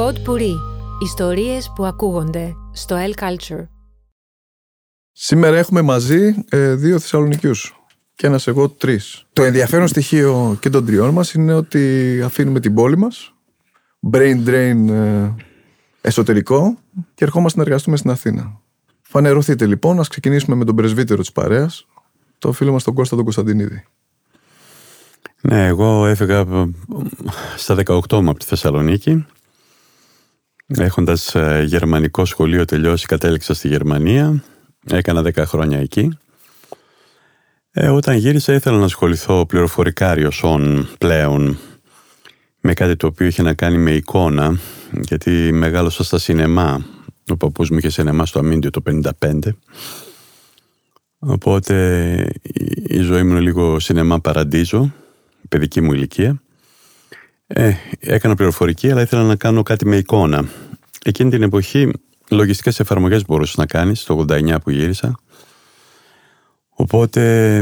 Pod Puri. Ιστορίες που ακούγονται στο El Culture. Σήμερα έχουμε μαζί ε, δύο Θεσσαλονικιούς. Και ένας εγώ τρεις. Το ενδιαφέρον στοιχείο και των τριών μας είναι ότι αφήνουμε την πόλη μας. Brain drain ε, εσωτερικό και ερχόμαστε να εργαστούμε στην Αθήνα. Φανερωθείτε λοιπόν, ας ξεκινήσουμε με τον πρεσβύτερο της παρέας, το φίλο μας τον Κώστα τον Κωνσταντινίδη. Ναι, εγώ έφυγα ε, στα 18 μου από τη Θεσσαλονίκη. Έχοντας ε, γερμανικό σχολείο τελειώσει, κατέληξα στη Γερμανία. Έκανα 10 χρόνια εκεί. Ε, όταν γύρισα ήθελα να ασχοληθώ πληροφορικά σον πλέον με κάτι το οποίο είχε να κάνει με εικόνα γιατί μεγάλωσα στα σινεμά ο παππούς μου είχε σινεμά στο Αμίντιο το 55 οπότε η ζωή μου είναι λίγο σινεμά παραντίζο παιδική μου ηλικία ε, έκανα πληροφορική αλλά ήθελα να κάνω κάτι με εικόνα εκείνη την εποχή λογιστικές εφαρμογές μπορούσες να κάνεις το 89 που γύρισα Οπότε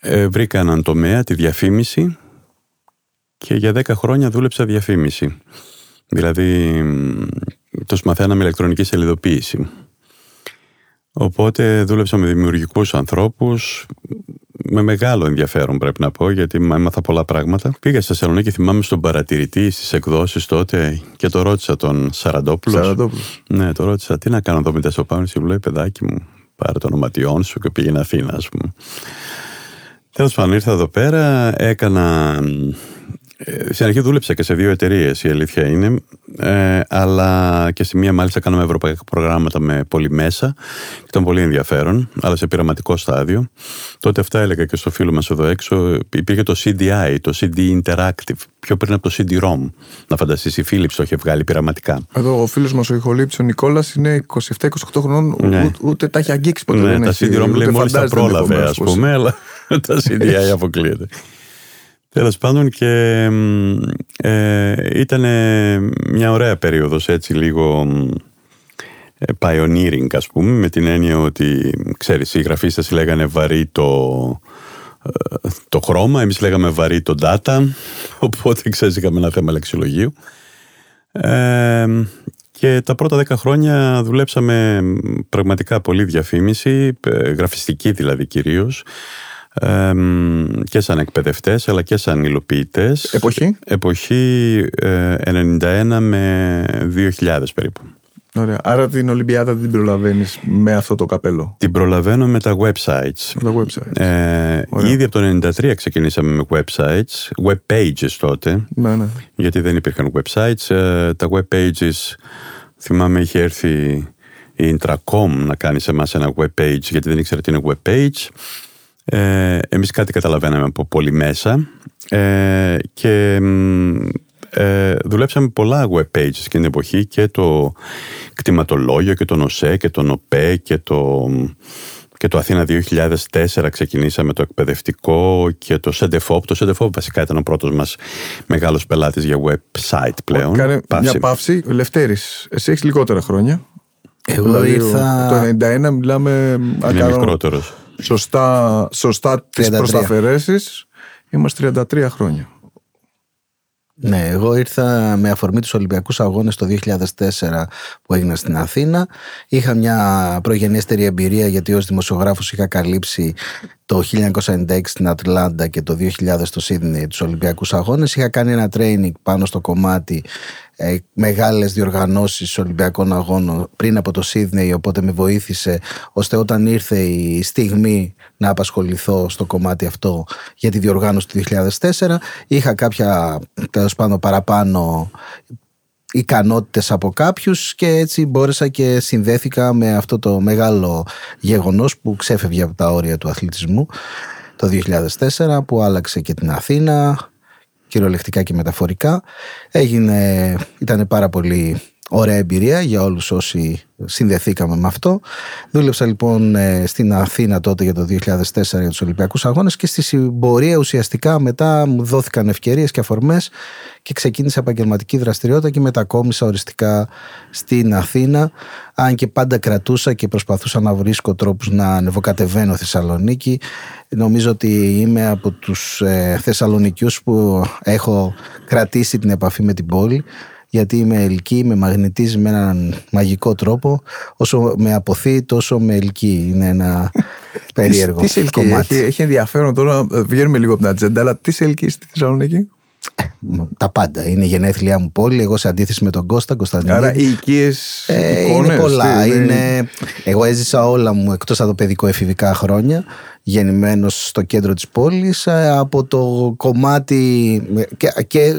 ε, βρήκα έναν τομέα, τη διαφήμιση και για 10 χρόνια δούλεψα διαφήμιση. Δηλαδή, το μαθαίναμε ηλεκτρονική σελιδοποίηση. Οπότε δούλεψα με δημιουργικούς ανθρώπους, με μεγάλο ενδιαφέρον πρέπει να πω, γιατί έμαθα πολλά πράγματα. Πήγα στη Θεσσαλονίκη, θυμάμαι στον παρατηρητή στις εκδόσεις τότε και το ρώτησα τον Σαραντόπουλος. Σαραντόπουλος. Ναι, το ρώτησα τι να κάνω εδώ με τα σοπάνω. Και μου λέει, παιδάκι μου, πάρε το ονοματιόν σου και πήγαινε Αθήνα, ας πούμε. Τέλος πάντων, ήρθα εδώ πέρα, έκανα. Ε, στην αρχή δούλεψα και σε δύο εταιρείες, η αλήθεια είναι. Ε, αλλά και σε μία μάλιστα κάναμε ευρωπαϊκά προγράμματα με πολύ μέσα. Ήταν πολύ ενδιαφέρον, αλλά σε πειραματικό στάδιο. Τότε αυτά έλεγα και στο φίλο μας εδώ έξω. Υπήρχε το CDI, το CD Interactive, πιο πριν από το CD-ROM. Να φανταστείς, η Philips το είχε βγάλει πειραματικά. Εδώ ο φίλος μας ο ηχολήπτης ο Νικόλας είναι 27-28 χρονών, ναι. ούτε, ούτε, τα έχει αγγίξει ποτέ. Ναι, τα CD-ROM λέει μόλις τα πρόλαβε, ας πούμε, αλλά τα CDI αποκλείεται. Τέλος πάντων και ε, ήταν μια ωραία περίοδος έτσι λίγο ε, pioneering ας πούμε με την έννοια ότι ξέρεις οι γραφίστες λέγανε βαρύ το, ε, το χρώμα, εμείς λέγαμε βαρύ το data οπότε ξέρεις είχαμε ένα θέμα λεξιλογίου. Ε, και τα πρώτα δέκα χρόνια δουλέψαμε πραγματικά πολύ διαφήμιση, γραφιστική δηλαδή κυρίως και σαν εκπαιδευτές αλλά και σαν υλοποιητές. Εποχή; Εποχή 91 ε, με 2000 περίπου. Ωραία. Άρα την Ολυμπιάδα δεν την προλαβαίνεις με αυτό το καπέλο; Την προλαβαίνω με τα websites. Με τα websites. Ε, ήδη από το 1993 ξεκινήσαμε με websites, web pages τότε. Ναι, ναι. Γιατί δεν υπήρχαν websites. Ε, τα web pages, θυμάμαι, είχε έρθει η Intracom να κάνει σε εμάς ένα web page, γιατί δεν ήξερε τι είναι web page. Ε, εμείς κάτι καταλαβαίναμε από πολύ μέσα ε, και ε, δουλέψαμε πολλά web pages και την εποχή και το κτηματολόγιο και το ΝΟΣΕ και το ΝΟΠΕ και το, και το Αθήνα 2004 ξεκινήσαμε το εκπαιδευτικό και το SEDEFOP. Το SEDEFOP βασικά ήταν ο πρώτος μας μεγάλος πελάτης για website πλέον. Κάνε μια παύση. Λευτέρης, εσύ έχεις λιγότερα χρόνια. Εγώ δηλαδή, ήρθα... Το 91 μιλάμε... Είναι μικρότερος σωστά, σωστά τις προσταφαιρέσεις είμαστε 33 χρόνια. Ναι, εγώ ήρθα με αφορμή τους Ολυμπιακούς Αγώνες το 2004 που έγιναν στην Αθήνα. Είχα μια προγενέστερη εμπειρία γιατί ως δημοσιογράφος είχα καλύψει το 1996 στην Ατλάντα και το 2000 στο Σίδνεϊ τους Ολυμπιακούς Αγώνες. Είχα κάνει ένα training πάνω στο κομμάτι ε, μεγάλες διοργανώσεις Ολυμπιακών Αγώνων πριν από το Σίδνεϊ οπότε με βοήθησε ώστε όταν ήρθε η στιγμή να απασχοληθώ στο κομμάτι αυτό για τη διοργάνωση του 2004 είχα κάποια τέλος πάντων παραπάνω ικανότητες από κάποιους και έτσι μπόρεσα και συνδέθηκα με αυτό το μεγάλο γεγονός που ξέφευγε από τα όρια του αθλητισμού το 2004 που άλλαξε και την Αθήνα κυριολεκτικά και μεταφορικά. Έγινε, ήταν πάρα πολύ ωραία εμπειρία για όλους όσοι συνδεθήκαμε με αυτό. Δούλεψα λοιπόν ε, στην Αθήνα τότε για το 2004 για τους Ολυμπιακούς Αγώνες και στη συμπορία ουσιαστικά μετά μου δόθηκαν ευκαιρίες και αφορμές και ξεκίνησα επαγγελματική δραστηριότητα και μετακόμισα οριστικά στην Αθήνα. Αν και πάντα κρατούσα και προσπαθούσα να βρίσκω τρόπους να ανεβοκατεβαίνω Θεσσαλονίκη. Νομίζω ότι είμαι από τους ε, Θεσσαλονικιούς που έχω κρατήσει την επαφή με την πόλη γιατί με ελκύει, με μαγνητίζει με έναν μαγικό τρόπο. Όσο με αποθεί, τόσο με ελκύει. Είναι ένα περίεργο τι, τις κομμάτι. Έχει, έχει ενδιαφέρον τώρα, βγαίνουμε λίγο από την ατζέντα, αλλά τις σε ελκύει στη Θεσσαλονίκη; Τα πάντα. Είναι η γενέθλιά μου πόλη. Εγώ σε αντίθεση με τον Κώστα Κωνσταντινίδη. Άρα οι οικίες. Ε, είναι πολλά. Είναι... Εγώ έζησα όλα μου εκτός από το παιδικό εφηβικά χρόνια γεννημένος στο κέντρο της πόλης ε, από το κομμάτι και, και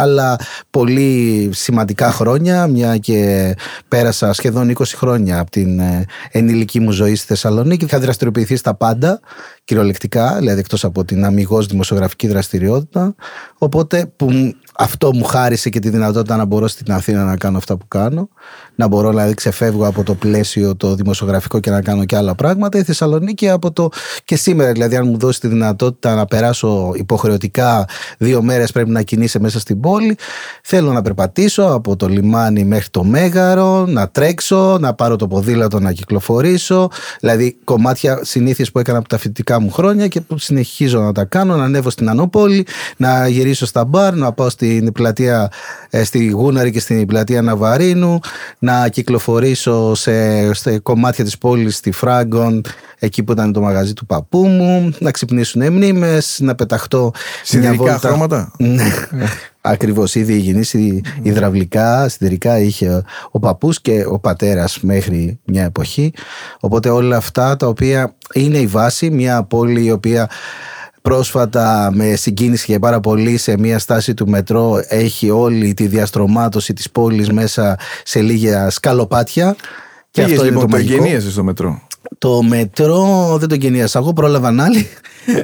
άλλα πολύ σημαντικά χρόνια μια και πέρασα σχεδόν 20 χρόνια από την ε, ενήλικη μου ζωή στη Θεσσαλονίκη. Είχα δραστηριοποιηθεί στα πάντα κυριολεκτικά δηλαδή εκτός από την αμυγός δημοσιογραφική δραστηριότητα οπότε που αυτό μου χάρισε και τη δυνατότητα να μπορώ στην Αθήνα να κάνω αυτά που κάνω. Να μπορώ δηλαδή ξεφεύγω από το πλαίσιο το δημοσιογραφικό και να κάνω και άλλα πράγματα. Η Θεσσαλονίκη από το. και σήμερα, δηλαδή, αν μου δώσει τη δυνατότητα να περάσω υποχρεωτικά δύο μέρες πρέπει να κινείσαι μέσα στην πόλη. Θέλω να περπατήσω από το λιμάνι μέχρι το Μέγαρο, να τρέξω, να πάρω το ποδήλατο να κυκλοφορήσω. Δηλαδή, κομμάτια συνήθειες που έκανα από τα φοιτητικά μου χρόνια και που συνεχίζω να τα κάνω, να ανέβω στην Ανόπολη, να γυρίσω στα μπαρ, να πάω στην πλατεία ε, στη Γούναρη και στην πλατεία Ναβαρίνου, να κυκλοφορήσω σε, σε κομμάτια της πόλης, στη Φράγκον, εκεί που ήταν το μαγαζί του παππού μου, να ξυπνήσουν μνήμες, να πεταχτώ Σιδηρικά χρώματα. Ναι. Ακριβώς, ήδη υγιεινής υδραυλικά, σιδηρικά είχε ο παππούς και ο πατέρας μέχρι μια εποχή. Οπότε όλα αυτά τα οποία είναι η βάση, μια πόλη η οποία πρόσφατα με συγκίνηση και πάρα πολύ σε μια στάση του μετρό έχει όλη τη διαστρωμάτωση της πόλης μέσα σε λίγα σκαλοπάτια. Και αυτό λοιπόν, είναι το, το στο μετρό. Το μετρό δεν το εγγενίασα. Εγώ πρόλαβαν άλλοι.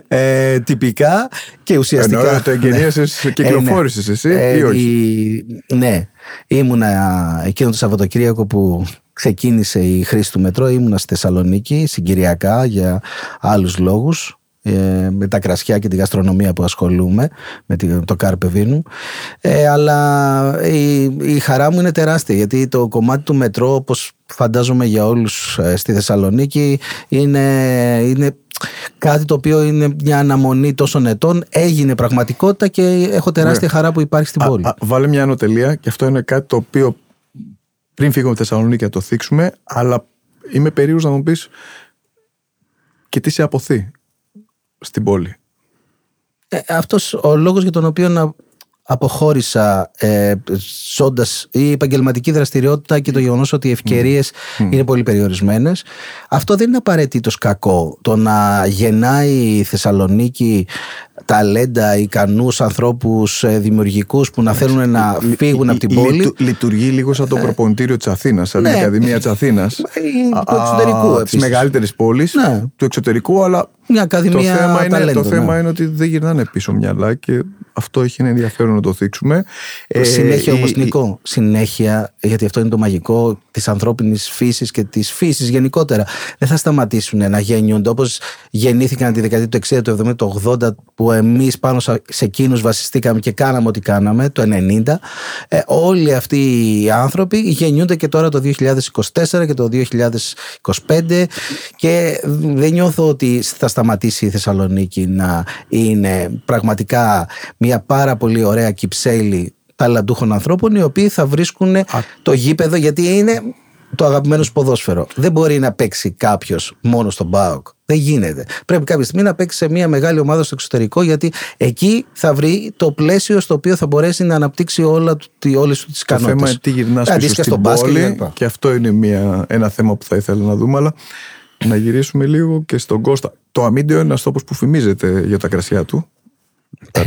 Ε, τυπικά και ουσιαστικά. Ενώ το εγγενίασε και κυκλοφόρησε εσύ, ε, ή όχι; ναι. Ήμουνα εκείνο το Σαββατοκύριακο που ξεκίνησε η χρήση του μετρό. Ήμουνα στη Θεσσαλονίκη συγκυριακά για άλλους λόγους ε, με τα κρασιά και τη γαστρονομία που ασχολούμαι με το κάρπε βίνου ε, αλλά η, η χαρά μου είναι τεράστια γιατί το κομμάτι του μετρό όπως φαντάζομαι για όλους ε, στη Θεσσαλονίκη είναι, είναι κάτι το οποίο είναι μια αναμονή τόσων ετών έγινε πραγματικότητα και έχω τεράστια ναι. χαρά που υπάρχει στην πόλη α, Βάλε μια ανωτελεία και αυτό είναι κάτι το οποίο πριν φύγουμε από Θεσσαλονίκη να το θίξουμε αλλά είμαι περίεργος να μου πεις και τι σε αποθεί στην πόλη. Ε, αυτός ο λόγος για τον οποίο να αποχώρησα ε, ζώντας η επαγγελματική δραστηριότητα και το γεγονός ότι οι ευκαιρίες είναι πολύ περιορισμένες αυτό δεν είναι απαραίτητος κακό το να γεννάει η Θεσσαλονίκη ταλέντα, ικανούς ανθρώπους ε, δημιουργικούς που να θέλουν να φύγουν από την πόλη. Λειτουργεί λίγο σαν το ε, προπονητήριο της Αθήνας, σαν την ναι. Ακαδημία της Αθήνας. Του εξωτερικού Της μεγαλύτερης πόλης, ναι. του εξωτερικού, αλλά μια ακαδημία το θέμα, είναι, το θέμα ναι. είναι ότι δεν γυρνάνε πίσω μυαλά και αυτό έχει ένα ενδιαφέρον να το θίξουμε. Ε, συνέχεια όμω, Νικό, συνέχεια, γιατί αυτό είναι το μαγικό της ανθρώπινης φύσης και της φύσης γενικότερα. Δεν θα σταματήσουν να γεννιούνται όπως γεννήθηκαν τη δεκαετία του 60, του 70, του 80, που εμείς πάνω σε εκείνους βασιστήκαμε και κάναμε ό,τι κάναμε, το 90. Ε, όλοι αυτοί οι άνθρωποι γεννιούνται και τώρα το 2024 και το 2025 και δεν νιώθω ότι θα σταματήσει η Θεσσαλονίκη να είναι πραγματικά μια πάρα πολύ ωραία κυψέλη ταλαντούχων ανθρώπων οι οποίοι θα βρίσκουν το γήπεδο γιατί είναι το αγαπημένο σου ποδόσφαιρο. Δεν μπορεί να παίξει κάποιος μόνος στον ΠΑΟΚ. Δεν γίνεται. Πρέπει κάποια στιγμή να παίξει σε μια μεγάλη ομάδα στο εξωτερικό γιατί εκεί θα βρει το πλαίσιο στο οποίο θα μπορέσει να αναπτύξει όλα, όλες τις ικανότητες. Το θέμα είναι τι γυρνάς πίσω στην πόλη και αυτό είναι μια, ένα θέμα που θα ήθελα να δούμε αλλά να γυρίσουμε λίγο και στον Κώστα. Το Αμίντιο είναι ένας τόπος που φημίζεται για τα κρασιά του.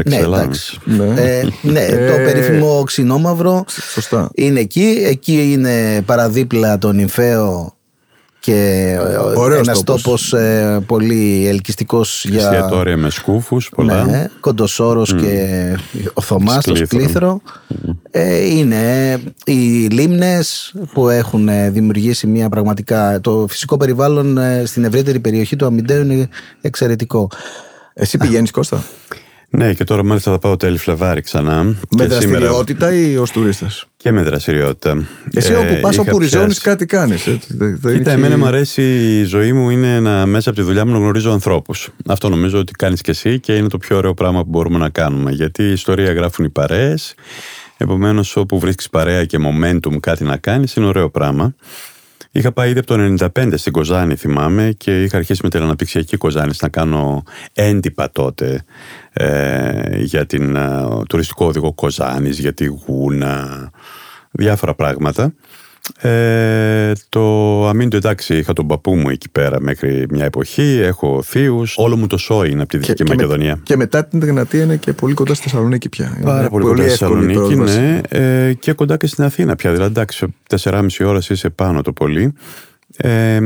Ναι, εντάξει. ναι, ε, ναι το ε, περίφημο ξινόμαυρο Σωστά. είναι εκεί. Εκεί είναι παραδίπλα το νυμφαίο και ένας τόπος ε, πολύ ελκυστικός για. Εστιατόρια με σκούφους, πολλά. Ναι, Κοντοσόρο και ο Θωμάς στο Σκλήθρο. Ε, είναι οι λίμνες που έχουν δημιουργήσει μια πραγματικά. Το φυσικό περιβάλλον στην ευρύτερη περιοχή του Αμυντέου είναι εξαιρετικό. Εσύ πηγαίνεις Κώστα; Ναι, και τώρα μάλιστα θα πάω τέλη Φλεβάρι ξανά. Με δραστηριότητα σήμερα... ή ως τουρίστας; Και με δραστηριότητα. Εσύ όπου ε, πας, όπου ριζώνεις, κάτι κάνεις. Κοίτα, εμένα μου αρέσει η ζωή μου είναι να μέσα από τη δουλειά μου να γνωρίζω ανθρώπους. Αυτό νομίζω ότι κάνεις και εσύ και είναι το πιο ωραίο πράγμα που μπορούμε να κάνουμε. Γιατί η ιστορία γράφουν οι παρέες. Επομένως, όπου βρίσκεις παρέα και momentum κάτι να κάνεις, είναι ωραίο πράγμα. Είχα πάει ήδη από το 1995 στην Κοζάνη, θυμάμαι, και είχα αρχίσει με την αναπτυξιακή Κοζάνη να κάνω έντυπα τότε ε, για την ε, τουριστικό οδηγό Κοζάνης, για τη Γούνα, διάφορα πράγματα. Ε, το αμύντο εντάξει, είχα τον παππού μου εκεί πέρα μέχρι μια εποχή. Έχω θείους. Όλο μου το σόι είναι από τη Δυτική Μακεδονία. και μετά την Εγνατία είναι και πολύ κοντά στη Θεσσαλονίκη πια. Πάρα πολύ, κοντά στη Θεσσαλονίκη, ναι. Ε, και κοντά και στην Αθήνα πια. Δηλαδή, εντάξει, 4,5 ώρα είσαι πάνω το πολύ. Ε,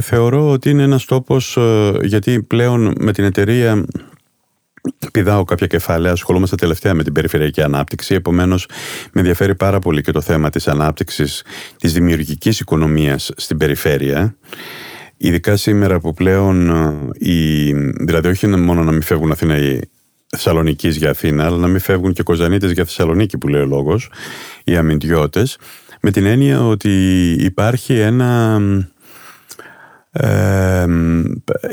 θεωρώ ότι είναι ένας τόπος ε, γιατί πλέον με την εταιρεία πηδάω κάποια κεφάλαια, ασχολούμαστε τελευταία με την περιφερειακή ανάπτυξη. Επομένως, με ενδιαφέρει πάρα πολύ και το θέμα της ανάπτυξης της δημιουργικής οικονομίας στην περιφέρεια. Ειδικά σήμερα που πλέον, ε, οι, δηλαδή όχι μόνο να μην φεύγουν Αθήνα οι Θεσσαλονίκη για Αθήνα, αλλά να μην φεύγουν και Κοζανίτες για Θεσσαλονίκη που λέει ο λόγος, οι αμυντιώτες, με την έννοια ότι υπάρχει ένα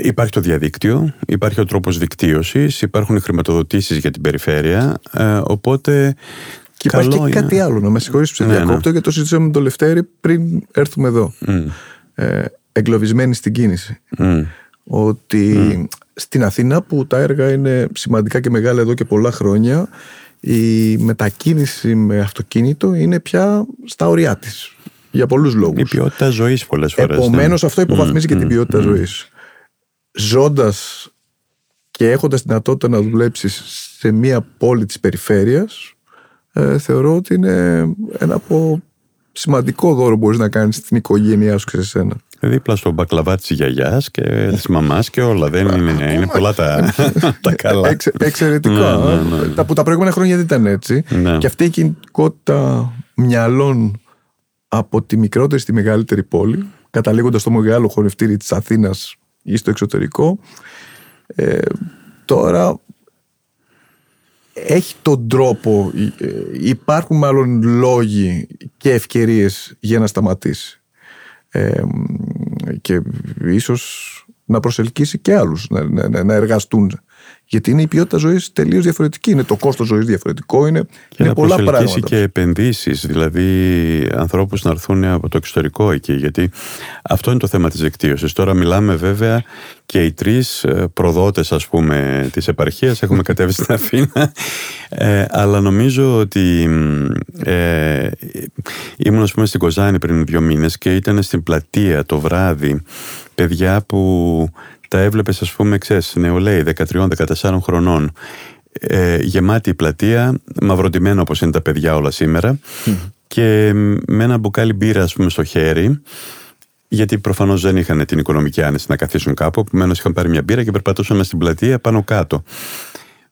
υπάρχει το διαδίκτυο, υπάρχει ο τρόπος δικτύωσης, υπάρχουν χρηματοδοτήσεις για την περιφέρεια, ε, οπότε... Και υπάρχει και κάτι άλλο, να με συγχωρείς που σε ναι, διακόπτω, ναι. γιατί το συζητήσαμε με τον Λευτέρη πριν έρθουμε εδώ. Ε, εγκλωβισμένοι στην κίνηση. Ότι στην Αθήνα που τα έργα είναι σημαντικά και μεγάλα εδώ και πολλά χρόνια, η μετακίνηση με αυτοκίνητο είναι πια στα ωριά της για πολλούς λόγους. Η ποιότητα ζωής πολλές φορές. Επομένως, ναι. αυτό υποβαθμίζει και την ποιότητα mm. ζωής. Ζώντας και έχοντας τη δυνατότητα να δουλέψεις σε μία πόλη της περιφέρειας, ε, θεωρώ ότι είναι ένα από σημαντικό δώρο που μπορείς να κάνεις στην οικογένειά σου και σε σένα. Δίπλα στο μπακλαβά της γιαγιάς και της μαμάς και όλα. Δεν είναι, είναι πολλά τα, τα καλά. Εξε, εξαιρετικά. Ναι, ναι, ναι. Τα, που τα προηγούμενα χρόνια δεν ήταν έτσι. Και αυτή η κινητικότητα μυαλών από τη μικρότερη στη μεγαλύτερη πόλη, καταλήγοντας στο μεγάλο χορευτήρι της Αθήνας ή στο εξωτερικό, ε, τώρα έχει τον τρόπο, ε, υπάρχουν μάλλον λόγοι και ευκαιρίες για να σταματήσει. Ε, και ίσως να προσελκύσει και άλλους να, να, να εργαστούν γιατί είναι η ποιότητα ζωής τελείως διαφορετική. Είναι το κόστος ζωής διαφορετικό, είναι, και είναι να πολλά πράγματα. και επενδύσεις, δηλαδή ανθρώπους να έρθουν από το εξωτερικό εκεί. Γιατί αυτό είναι το θέμα της δικτύωσης. Τώρα μιλάμε βέβαια και οι τρεις ε, προδότες, ας πούμε, της επαρχίας έχουμε κατέβει στην Αθήνα. Ε, αλλά νομίζω ότι ε, ήμουν, ας πούμε, στην Κοζάνη πριν δύο μήνες και ήταν στην πλατεία το βράδυ παιδιά που τα έβλεπες, ας πούμε, ξέρεις, νεολαίοι 13-14 χρονών. Ε, γεμάτη η πλατεία, μαυροντημένα όπως είναι τα παιδιά όλα σήμερα, και με ένα μπουκάλι μπύρα, ας πούμε, στο χέρι. Γιατί προφανώς δεν είχαν την οικονομική άνεση να καθίσουν κάπου. Επομένως, είχαν πάρει μια μπύρα και περπατούσαν στην πλατεία πάνω κάτω.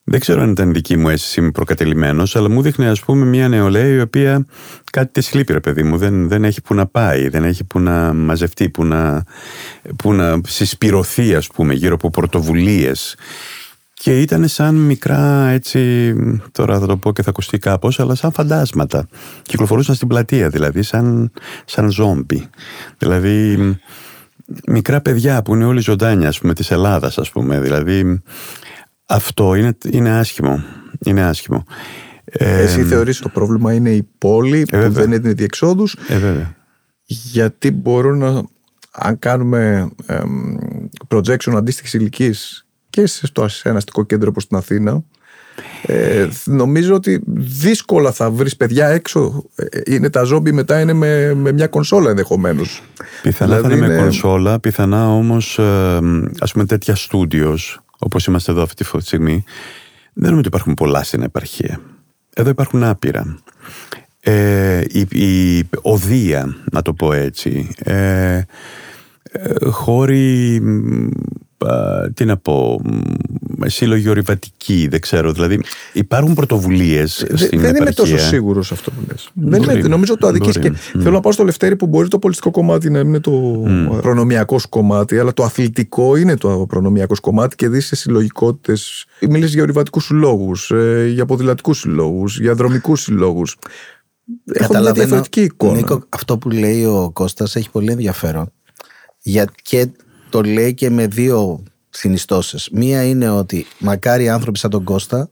Δεν ξέρω αν ήταν δική μου αίσθηση, είμαι προκατελημένος, αλλά μου δείχνει, ας πούμε, μια νεολαία η οποία κάτι τη λείπει, ρε παιδί μου. Δεν, δεν έχει που να πάει, δεν έχει που να μαζευτεί, που να, που να συσπηρωθεί, ας πούμε, γύρω από πρωτοβουλίες. Και ήταν σαν μικρά, έτσι, τώρα θα το πω και θα ακουστεί κάπως, αλλά σαν φαντάσματα. Κυκλοφορούσαν στην πλατεία, δηλαδή, σαν, σαν ζόμπι. Δηλαδή, μικρά παιδιά που είναι όλοι ζωντάνια, ας πούμε, της Ελλάδας, ας πούμε. Δηλαδή, αυτό είναι, είναι άσχημο. Είναι άσχημο. Εσύ ε, θεωρείς το πρόβλημα είναι η πόλη ε, που δεν είναι διεξόδους; Ε, βέβαια. Γιατί μπορούν να, αν κάνουμε projection αντίστοιχης ηλικίας και στο ένα αστικό κέντρο όπως στην Αθήνα, ε, νομίζω ότι δύσκολα θα βρεις παιδιά έξω. Ε, είναι τα ζόμπι μετά είναι με, με μια κονσόλα ενδεχομένως. Πιθανά δηλαδή θα είναι, με κονσόλα, πιθανά όμως ε, ας πούμε τέτοια στούντιος όπως είμαστε εδώ αυτή τη στιγμή, δεν νομίζω ότι υπάρχουν πολλά στην επαρχία. Εδώ υπάρχουν άπειρα. Ε, η, η οδεία, να το πω έτσι, ε, ε χώροι τι να πω, σύλλογοι ορειβατικοί, δεν ξέρω. Δηλαδή υπάρχουν πρωτοβουλίες στην Δεν επαρχία. είμαι τόσο σίγουρος σε αυτό που λες. Δεν νομίζω το αδική. Και θέλω να πάω στο Λευτέρη που μπορεί το πολιτικό κομμάτι να είναι το mm. προνομιακός κομμάτι, αλλά το αθλητικό είναι το προνομιακός κομμάτι και δεις σε συλλογικότητες. Μιλήσεις για ορειβατικούς συλλόγους, ε, για ποδηλατικούς συλλόγους, για δρομικούς συλλόγους. Έχω μια διαφορετική εικόνα. Νίκο, αυτό που λέει ο Κώστας έχει πολύ ενδιαφέρον. Για και το λέει και με δύο συνιστώσεις. Μία είναι ότι μακάρι άνθρωποι σαν τον Κώστα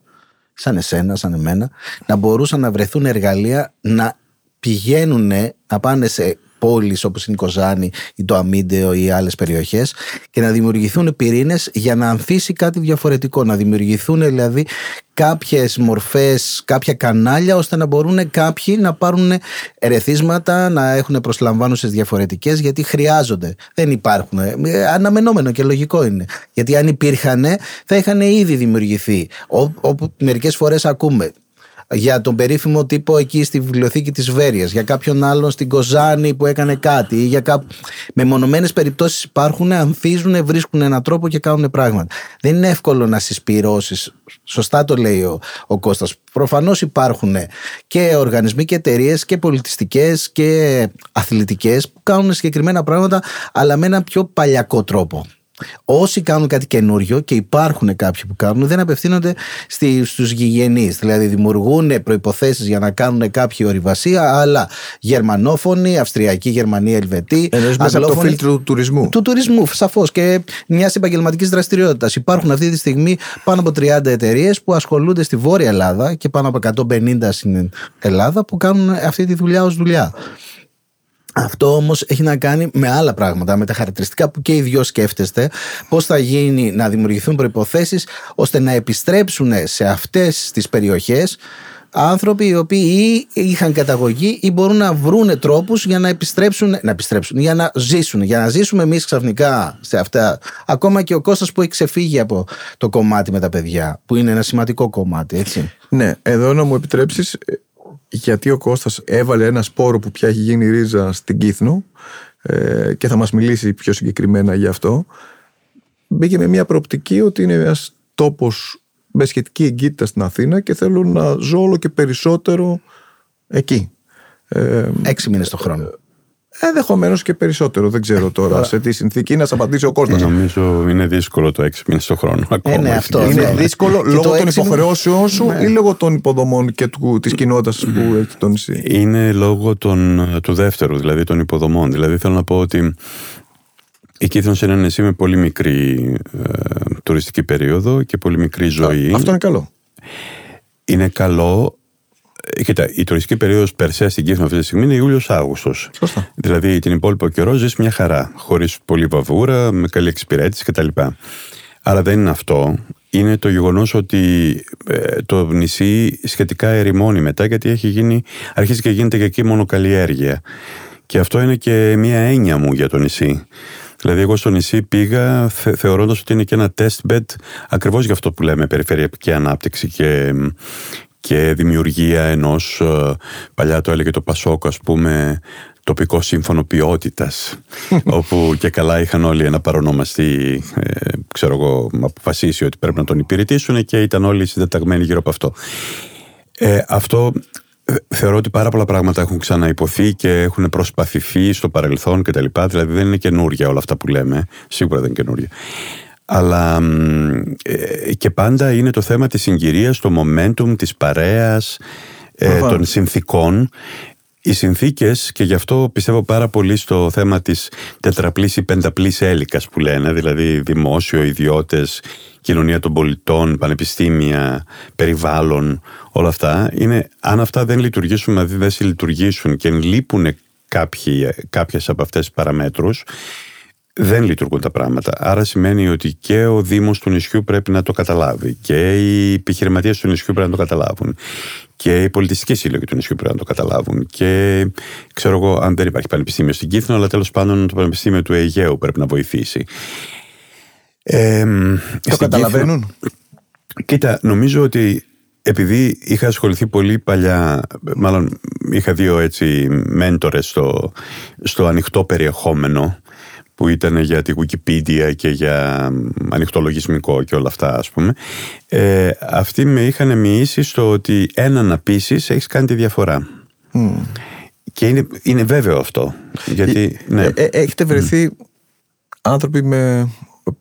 σαν εσένα, σαν εμένα, να μπορούσαν να βρεθούν εργαλεία να πηγαίνουν να πάνε σε πόλεις όπως είναι η Κοζάνη ή το Αμίντεο ή άλλες περιοχές και να δημιουργηθούν πυρήνες για να ανθίσει κάτι διαφορετικό, να δημιουργηθούν δηλαδή κάποιες μορφές, κάποια κανάλια ώστε να μπορούν κάποιοι να πάρουν ερεθίσματα, να έχουν προσλαμβάνουσες διαφορετικές γιατί χρειάζονται. Δεν υπάρχουν. Ε, αναμενόμενο και λογικό είναι. Γιατί αν υπήρχαν θα είχαν ήδη δημιουργηθεί. Όπου μερικές φορές ακούμε για τον περίφημο τύπο εκεί στη βιβλιοθήκη της Βέρειας, για κάποιον άλλον στην Κοζάνη που έκανε κάτι ή για κά... μεμονωμένες περιπτώσεις υπάρχουν, ανθίζουν, βρίσκουν έναν τρόπο και κάνουν πράγματα. Δεν είναι εύκολο να συσπυρώσεις, σωστά το λέει ο, ο Κώστας. Προφανώς υπάρχουν και οργανισμοί και εταιρείες και πολιτιστικές και αθλητικές που κάνουν συγκεκριμένα πράγματα αλλά με ένα πιο παλιακό τρόπο. Όσοι κάνουν κάτι καινούριο και υπάρχουν κάποιοι που κάνουν, δεν απευθύνονται στους γηγενείς. Δηλαδή δημιουργούν προποθέσει για να κάνουν κάποια ορειβασία, αλλά γερμανόφωνοι, Αυστριακοί, Γερμανοί, Ελβετοί. Εννοείς μέσα από το φίλτρο του τουρισμού. Του τουρισμού, σαφώς και μιας επαγγελματικής δραστηριότητας. Υπάρχουν αυτή τη στιγμή πάνω από 30 εταιρείες που ασχολούνται στη Βόρεια Ελλάδα και πάνω από 150 στην Ελλάδα που κάνουν αυτή τη δουλειά ως δουλειά. Αυτό όμως έχει να κάνει με άλλα πράγματα, με τα χαρακτηριστικά που και οι δυο σκέφτεστε, πώς θα γίνει να δημιουργηθούν προϋποθέσεις ώστε να επιστρέψουν σε αυτές τις περιοχές άνθρωποι οι οποίοι ή είχαν καταγωγή ή μπορούν να βρουν τρόπους για να επιστρέψουν, να επιστρέψουν, για να ζήσουν, για να ζήσουμε εμείς ξαφνικά σε αυτά. Ακόμα και ο Κώστας που έχει ξεφύγει από το κομμάτι με τα παιδιά, που είναι ένα σημαντικό κομμάτι, έτσι. Ναι, εδώ να μου επιτρέψεις, γιατί ο Κώστας έβαλε ένα σπόρο που πια έχει γίνει ρίζα στην Κύθνο ε, και θα μας μιλήσει πιο συγκεκριμένα γι' αυτό μπήκε με μια προοπτική ότι είναι ένας τόπος με σχετική εγκύτητα στην Αθήνα και θέλω να ζω όλο και περισσότερο εκεί. Ε, Έξι μήνες το χρόνο. Ενδεχομένως και περισσότερο. Δεν ξέρω τώρα σε τι συνθήκη είναι. Να σα απαντήσει ο Κώστας. Νομίζω είναι δύσκολο το έξι μήνες το χρόνο. Ακόμα. Ε, ναι, αυτό. Είναι δύσκολο λόγω των υποχρεώσεων σου ναι. ή λόγω των υποδομών και της κοινότητας που έχει το νησί; Είναι λόγω των, του δεύτερου, δηλαδή των υποδομών. Δηλαδή θέλω να πω ότι η Κύθνος είναι ένα νησί με πολύ μικρή ε, τουριστική περίοδο και πολύ μικρή ζωή. αυτό είναι καλό. Είναι καλό ε, κοίτα, η τουριστική περίοδος περσέ στην Κύθμο αυτή τη στιγμή είναι Ιούλιο-Αύγουστο. Δηλαδή την υπόλοιπο καιρό ζεις μια χαρά. Χωρίς πολύ βαβούρα, με καλή εξυπηρέτηση κτλ. Αλλά δεν είναι αυτό. Είναι το γεγονός ότι ε, το νησί σχετικά ερημώνει μετά γιατί έχει γίνει, αρχίζει και γίνεται και εκεί μόνο καλλιέργεια. Και αυτό είναι και μια έννοια μου για το νησί. Δηλαδή, εγώ στο νησί πήγα θε, θεωρώντας ότι είναι και ένα test bed ακριβώς για αυτό που λέμε περιφερειακή ανάπτυξη και, και δημιουργία ενός, ε, παλιά το έλεγε το Πασόκο ας πούμε, τοπικό σύμφωνο ποιότητας, όπου και καλά είχαν όλοι ένα παρονομαστή, ε, ξέρω εγώ, αποφασίσει ότι πρέπει να τον υπηρετήσουν και ήταν όλοι συντεταγμένοι γύρω από αυτό. Ε, αυτό ε, θεωρώ ότι πάρα πολλά πράγματα έχουν ξαναυποθεί και έχουν προσπαθηθεί στο παρελθόν κτλ. Δηλαδή δεν είναι καινούρια όλα αυτά που λέμε. Σίγουρα δεν είναι καινούρια. Αλλά ε, και πάντα είναι το θέμα της συγκυρίας, το momentum, της παρέας, ε, των συνθήκων. Οι συνθήκες, και γι' αυτό πιστεύω πάρα πολύ στο θέμα της τετραπλής ή πενταπλής έλικας που λένε, δηλαδή δημόσιο, ιδιώτες, κοινωνία των πολιτών, πανεπιστήμια, περιβάλλον, όλα αυτά, είναι αν αυτά δεν λειτουργήσουν, δηλαδή δεν συλλειτουργήσουν και λείπουν κάποιες από αυτές τις παραμέτρους, δεν λειτουργούν τα πράγματα. Άρα σημαίνει ότι και ο Δήμος του νησιού πρέπει να το καταλάβει και οι επιχειρηματίες του νησιού πρέπει να το καταλάβουν και οι πολιτιστικοί σύλλογοι του νησιού πρέπει να το καταλάβουν και ξέρω εγώ αν δεν υπάρχει πανεπιστήμιο στην Κύθνο αλλά τέλος πάντων το πανεπιστήμιο του Αιγαίου πρέπει να βοηθήσει. Ε, το καταλαβαίνουν. κοίτα, νομίζω ότι επειδή είχα ασχοληθεί πολύ παλιά, μάλλον είχα δύο έτσι μέντορες στο, στο ανοιχτό περιεχόμενο που ήταν για τη Wikipedia και για ανοιχτό λογισμικό και όλα αυτά ας πούμε ε, αυτοί με είχαν μοιήσει στο ότι ένα να πείσει έχεις κάνει τη διαφορά και είναι, είναι βέβαιο αυτό γιατί, ε, ναι. ε, έχετε βρεθεί άνθρωποι με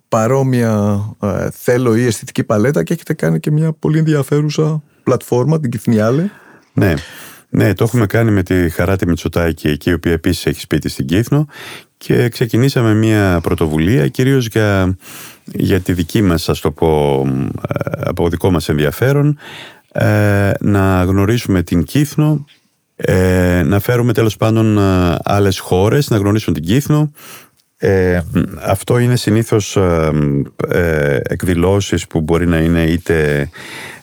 παρόμοια ε, θέλω ή αισθητική παλέτα και έχετε κάνει και μια πολύ ενδιαφέρουσα πλατφόρμα, την Κυθνιάλε. Ναι, ναι, το έχουμε κάνει με τη Χαράτη Μητσοτάκη εκεί, η οποία επίσης έχει σπίτι στην Κύθνο και ξεκινήσαμε μια πρωτοβουλία κυρίως για, για τη δική μας, ας το πω, ε, από δικό μας ενδιαφέρον ε, να γνωρίσουμε την Κύθνο, ε, να φέρουμε τέλος πάντων ε, άλλες χώρες να γνωρίσουν την Κύθνο. Ε, αυτό είναι συνήθως ε, εκδηλώσεις που μπορεί να είναι είτε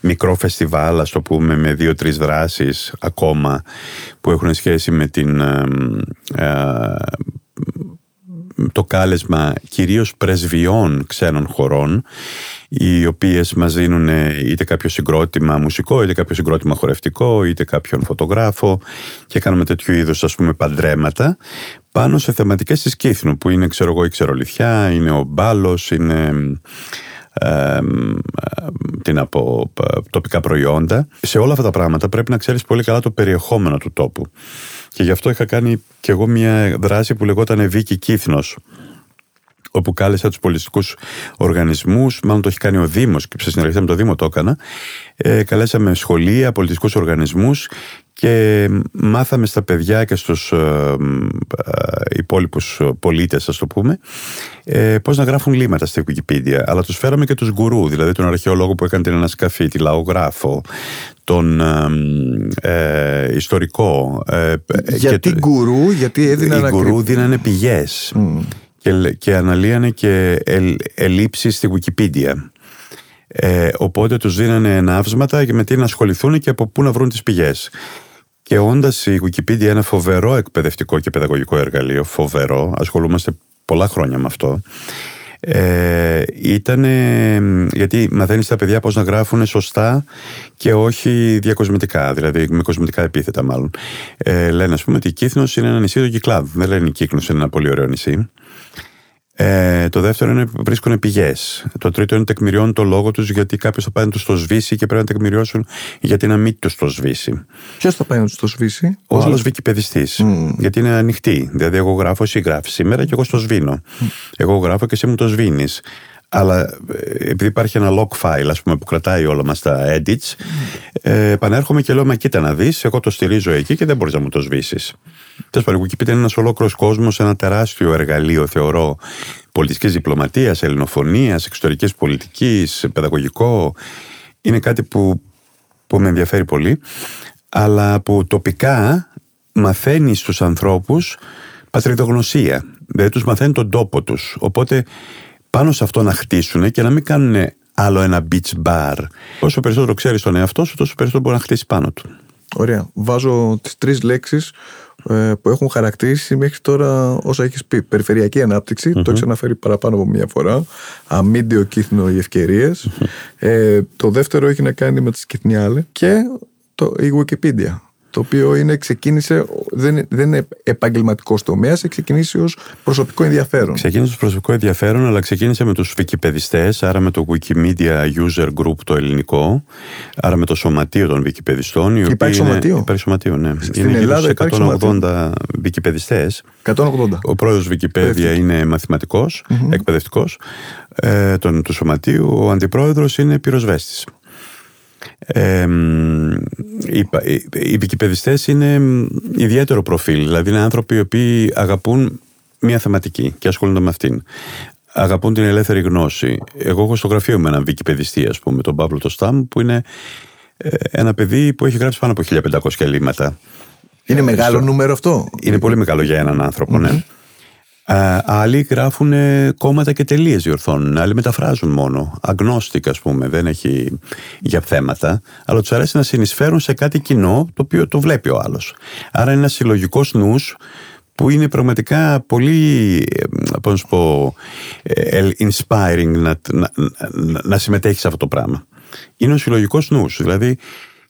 μικρό φεστιβάλ, ας το πούμε, με δύο-τρεις δράσεις ακόμα που έχουν σχέση με την το κάλεσμα κυρίως πρεσβειών ξένων χωρών οι οποίες μας δίνουν είτε κάποιο συγκρότημα μουσικό είτε κάποιο συγκρότημα χορευτικό είτε κάποιον φωτογράφο και κάνουμε τέτοιου είδους ας πούμε παντρέματα πάνω σε θεματικές της Κύθνου που είναι ξέρω εγώ η ξερολιθιά, είναι ο μπάλος, είναι ε, τι να πω, τοπικά προϊόντα. Σε όλα αυτά τα πράγματα πρέπει να ξέρεις πολύ καλά το περιεχόμενο του τόπου. Και γι' αυτό είχα κάνει και εγώ μια δράση που λεγόταν Βίκη Κύθνος όπου κάλεσα τους πολιτιστικούς οργανισμούς, μάλλον το έχει κάνει ο Δήμος και σε συνεργασία με το Δήμο το έκανα, ε, καλέσαμε σχολεία, πολιτιστικούς οργανισμούς και μάθαμε στα παιδιά και στους ε, ε, υπόλοιπους πολίτες, ας το πούμε, ε, πώς να γράφουν λίματα στη Wikipedia. Αλλά τους φέραμε και τους γκουρού, δηλαδή τον αρχαιολόγο που έκανε την ανασκαφή, τη λαογράφο, τον ε, ιστορικό. Ε, γιατί και, γκουρού, γιατί έδιναν... Οι γκουρού δίνανε πηγές και, και αναλύανε και ελ, ελλείψεις στη Wikipedia. Ε, οπότε τους δίνανε ναύσματα και με τι να ασχοληθούν και από πού να βρουν τις πηγές. Και όντας η Wikipedia ένα φοβερό εκπαιδευτικό και παιδαγωγικό εργαλείο, φοβερό, ασχολούμαστε πολλά χρόνια με αυτό, ε, ήταν γιατί μαθαίνεις τα παιδιά πώς να γράφουν σωστά και όχι διακοσμητικά, δηλαδή με κοσμητικά επίθετα μάλλον. Ε, λένε ας πούμε ότι η Κύθνος είναι ένα νησί του Κυκλάδου, δεν λένε η Κύκνος είναι ένα πολύ ωραίο νησί. Ε, το δεύτερο είναι βρίσκουν πηγές. Το τρίτο είναι τεκμηριώνουν το λόγο τους γιατί κάποιος θα πάει να τους το σβήσει και πρέπει να τεκμηριώσουν γιατί να μην τους το σβήσει. Ποιος θα πάει να τους το σβήσει, Ο άλλος βικιπαιδιστή. Mm. Γιατί είναι ανοιχτή. Δηλαδή, εγώ γράφω, εσύ γράφεις σήμερα και εγώ στο σβήνω. Mm. Εγώ γράφω και εσύ μου το σβήνεις. Αλλά ε, επειδή υπάρχει ένα log file ας πούμε, που κρατάει όλα μας τα edits, ε, επανέρχομαι και λέω: Μα κοίτα να δεις, εγώ το στηρίζω εκεί και δεν μπορείς να μου το σβήσεις. Τέλος πάντων, η Wikipedia είναι ένας ολόκληρος κόσμος, ένα τεράστιο εργαλείο, θεωρώ, πολιτικής διπλωματίας, ελληνοφωνίας, εξωτερικής πολιτικής, παιδαγωγικό. Είναι κάτι που, που με ενδιαφέρει πολύ, αλλά που τοπικά μαθαίνει στους ανθρώπους πατριδογνωσία. Δηλαδή τους μαθαίνει τον τόπο τους. Οπότε πάνω σε αυτό να χτίσουν και να μην κάνουν άλλο ένα beach bar. Όσο περισσότερο ξέρεις τον εαυτό σου, τόσο περισσότερο μπορεί να χτίσει πάνω του. Ωραία. Βάζω τις τρεις λέξεις ε, που έχουν χαρακτηρίσει μέχρι τώρα όσα έχεις πει. Περιφερειακή ανάπτυξη, mm-hmm. το έχεις αναφέρει παραπάνω από μία φορά. Αμύντιο κύθνο οι ευκαιρίες. Ε, το δεύτερο έχει να κάνει με τι Κιθνιάλε και το, η Wikipedia το οποίο είναι, ξεκίνησε, δεν, δεν είναι επαγγελματικός τομέας, ξεκίνησε ως προσωπικό ενδιαφέρον. Ξεκίνησε ως προσωπικό ενδιαφέρον, αλλά ξεκίνησε με τους Wikipedιστέ, άρα με το Wikimedia User Group το ελληνικό, άρα με το σωματείο των Wikipedιστών. Υπάρχει σωματείο; Υπάρχει σωματείο, ναι. Στην είναι Ελλάδα 180 Wikipedιστέ. 180. Ο πρόεδρος Wikipedia είναι μαθηματικός, mm-hmm. εκπαιδευτικός ε, του σωματείου. Ο αντιπρόεδρος είναι πυροσβέστης. Ε, οι, οι, είναι ιδιαίτερο προφίλ, δηλαδή είναι άνθρωποι οι οποίοι αγαπούν μια θεματική και ασχολούνται με αυτήν. Αγαπούν την ελεύθερη γνώση. Εγώ έχω στο γραφείο με έναν βικιπαιδιστή, ας πούμε, τον Παύλο το Στάμ, που είναι ε, ένα παιδί που έχει γράψει πάνω από 1500 ελλείμματα. Είναι μεγάλο νούμερο αυτό; Είναι πολύ μεγάλο για έναν άνθρωπο, ναι. Ε, άλλοι γράφουν κόμματα και τελείες διορθώνουν. Άλλοι μεταφράζουν μόνο. Αγνώστικα, ας πούμε, δεν έχει για θέματα. Αλλά τους αρέσει να συνεισφέρουν σε κάτι κοινό το οποίο το βλέπει ο άλλος. Άρα είναι ένας συλλογικός νους που είναι πραγματικά πολύ, ε, πώς να σου πω, ε, inspiring να, να, να συμμετέχεις σε αυτό το πράγμα. Είναι ο συλλογικός νους. Δηλαδή,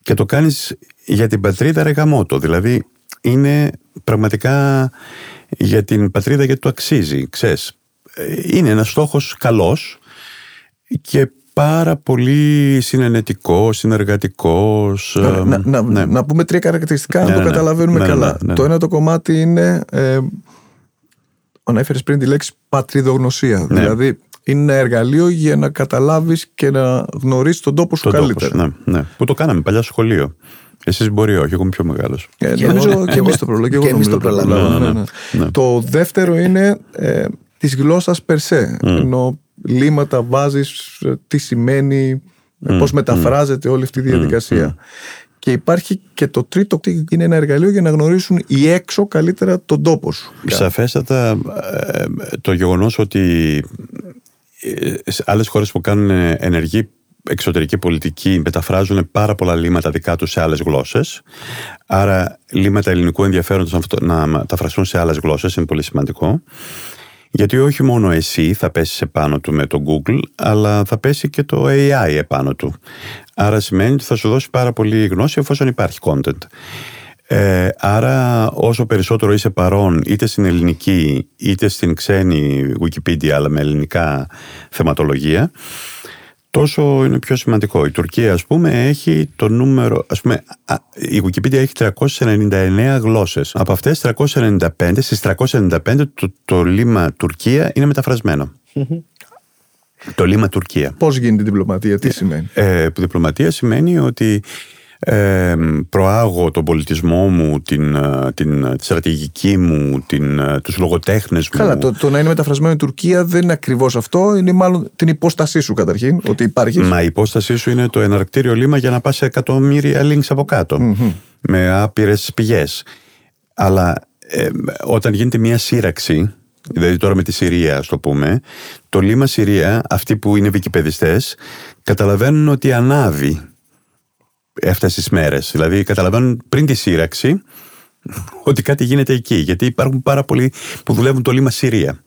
και το κάνεις για την πατρίδα ρεγαμότο. Δηλαδή, είναι πραγματικά για την πατρίδα γιατί το αξίζει, ξέρεις. Είναι ένας στόχος καλός και πάρα πολύ συνενετικός, συνεργατικός. Να, να, ναι. να, πούμε τρία χαρακτηριστικά, να ναι, το ναι, ναι. καταλαβαίνουμε καλά. Το ένα το κομμάτι είναι. Ε, ανέφερε πριν τη λέξη πατριδογνωσία. Δηλαδή, είναι ένα εργαλείο για να καταλάβεις και να γνωρίσεις τον τόπο σου καλύτερα. ναι, ναι. Που το κάναμε παλιά στο σχολείο. Εσείς μπορεί όχι, εγώ είμαι πιο μεγάλος. Ε, νομίζω και εμείς το προλάβαμε. Ναι, ναι, ναι. Το δεύτερο είναι ε, της γλώσσας περσέ. Mm. Ενώ λίματα βάζεις ε, τι σημαίνει Mm. Πώς μεταφράζεται όλη αυτή η διαδικασία. Και υπάρχει και το τρίτο είναι ένα εργαλείο για να γνωρίσουν οι έξω καλύτερα τον τόπο σου. Σαφέστατα ε, το γεγονός ότι ε, σε άλλες χώρες που κάνουν ενεργή εξωτερική πολιτική μεταφράζουν πάρα πολλά λίμματα δικά τους σε άλλες γλώσσες άρα λίμματα ελληνικού ενδιαφέροντος να μεταφραστούν σε άλλες γλώσσες είναι πολύ σημαντικό γιατί όχι μόνο εσύ θα πέσεις επάνω του με το Google, αλλά θα πέσει και το AI επάνω του. Άρα σημαίνει ότι θα σου δώσει πάρα πολύ γνώση εφόσον υπάρχει content. Ε, άρα όσο περισσότερο είσαι παρόν είτε στην ελληνική είτε στην ξένη Wikipedia αλλά με ελληνικά θεματολογία τόσο είναι πιο σημαντικό. Η Τουρκία, ας πούμε, έχει το νούμερο. Ας πούμε, η Wikipedia έχει 399 γλώσσες. Από αυτές 395, στις 395 το, το λίμα Τουρκία είναι μεταφρασμένο. Το λίμα Τουρκία. Πώς γίνεται η διπλωματία, τι σημαίνει; Ε, διπλωματία σημαίνει ότι ε, προάγω τον πολιτισμό μου, την, ε, την, τη στρατηγική μου, την, ε, τους λογοτέχνες μου. Καλά, το, το να είναι μεταφρασμένο η Τουρκία δεν είναι ακριβώς αυτό, είναι μάλλον την υπόστασή σου καταρχήν, ότι υπάρχει. Μα η υπόστασή σου είναι το εναρκτήριο λίμα για να πας σε εκατομμύρια links από με άπειρες πηγές. Αλλά ε, όταν γίνεται μια σύραξη, δηλαδή τώρα με τη Συρία, ας το πούμε, το λίμα Συρία, αυτοί που είναι βικιπαιδιστές, καταλαβαίνουν ότι ανάβει αυτές τις μέρες. Δηλαδή καταλαβαίνουν πριν τη σύραξη ότι κάτι γίνεται εκεί. Γιατί υπάρχουν πάρα πολλοί που δουλεύουν το λίμα Συρία.